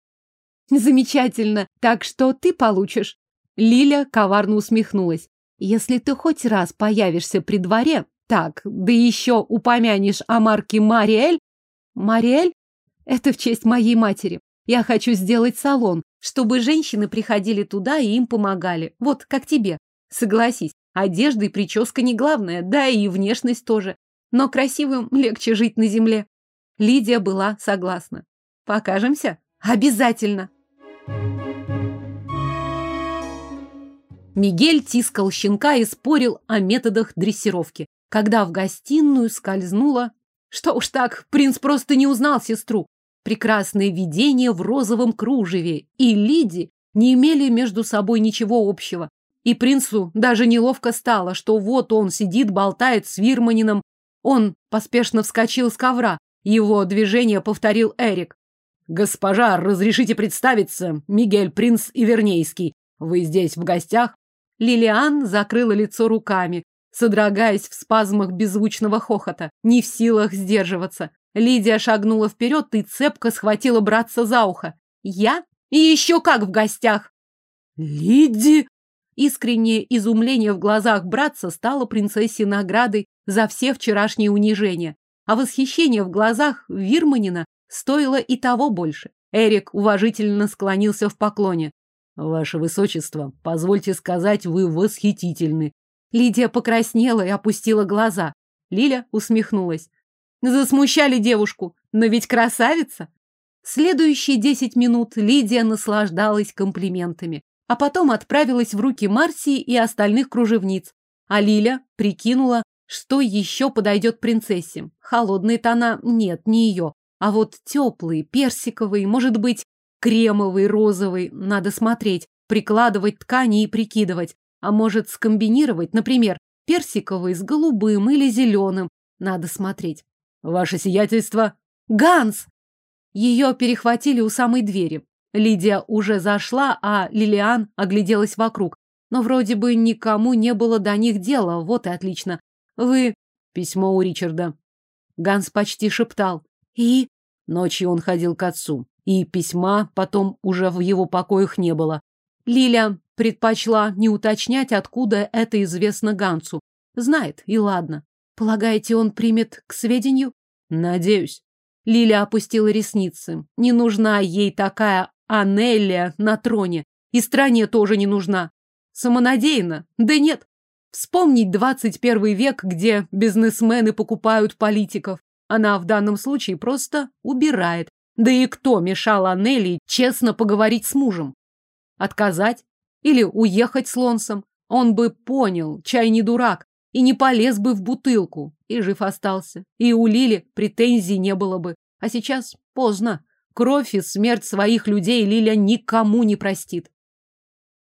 Замечательно. Так что ты получишь. Лиля коварно усмехнулась. Если ты хоть раз появишься при дворе, так, да еще упомянешь о марке Мариэль... Мариэль? Это в честь моей матери. Я хочу сделать салон, чтобы женщины приходили туда и им помогали. Вот, как тебе. Согласись, одежда и прическа не главное, да и внешность тоже. Но красивым легче жить на земле. Лидия была согласна. Покажемся? Обязательно! Мигель тискал щенка и спорил о методах дрессировки. Когда в гостиную скользнула... Что уж так, принц просто не узнал сестру. Прекрасное видение в розовом кружеве и Лиди не имели между собой ничего общего. И принцу даже неловко стало, что вот он сидит, болтает с Вирманином. Он поспешно вскочил с ковра. Его движение повторил Эрик. «Госпожа, разрешите представиться, Мигель Принц Ивернейский. Вы здесь в гостях?» Лилиан закрыла лицо руками, содрогаясь в спазмах беззвучного хохота, не в силах сдерживаться. Лидия шагнула вперед и цепко схватила братца за ухо. «Я? И еще как в гостях!» «Лиди!» Искреннее изумление в глазах братца стало принцессе наградой за все вчерашние унижения, а восхищение в глазах Вирманина стоило и того больше. Эрик уважительно склонился в поклоне. Ваше высочество, позвольте сказать, вы восхитительны. Лидия покраснела и опустила глаза. Лиля усмехнулась. Засмущали девушку, но ведь красавица. Следующие десять минут Лидия наслаждалась комплиментами, а потом отправилась в руки Марсии и остальных кружевниц. А Лиля прикинула, что еще подойдет принцессе. Холодные тона нет, не ее. А вот теплый, персиковый, может быть, кремовый, розовый, надо смотреть, прикладывать ткани и прикидывать. А может, скомбинировать, например, персиковый с голубым или зеленым. Надо смотреть. Ваше сиятельство. Ганс! Ее перехватили у самой двери. Лидия уже зашла, а Лилиан огляделась вокруг. Но вроде бы никому не было до них дела, вот и отлично. Вы... Письмо у Ричарда. Ганс почти шептал. И... Ночью он ходил к отцу. И письма потом уже в его покоях не было. Лиля предпочла не уточнять, откуда это известно Гансу. Знает, и ладно. Полагаете, он примет к сведению? Надеюсь. Лиля опустила ресницы. Не нужна ей такая Анелия на троне. И стране тоже не нужна. Самонадеянно? Да нет. Вспомнить 21 век, где бизнесмены покупают политиков. Она в данном случае просто убирает. Да и кто мешал Анелии честно поговорить с мужем? Отказать? Или уехать с Лонсом? Он бы понял, чай не дурак, и не полез бы в бутылку, и жив остался. И у Лили претензий не было бы. А сейчас поздно. Кровь и смерть своих людей Лиля никому не простит.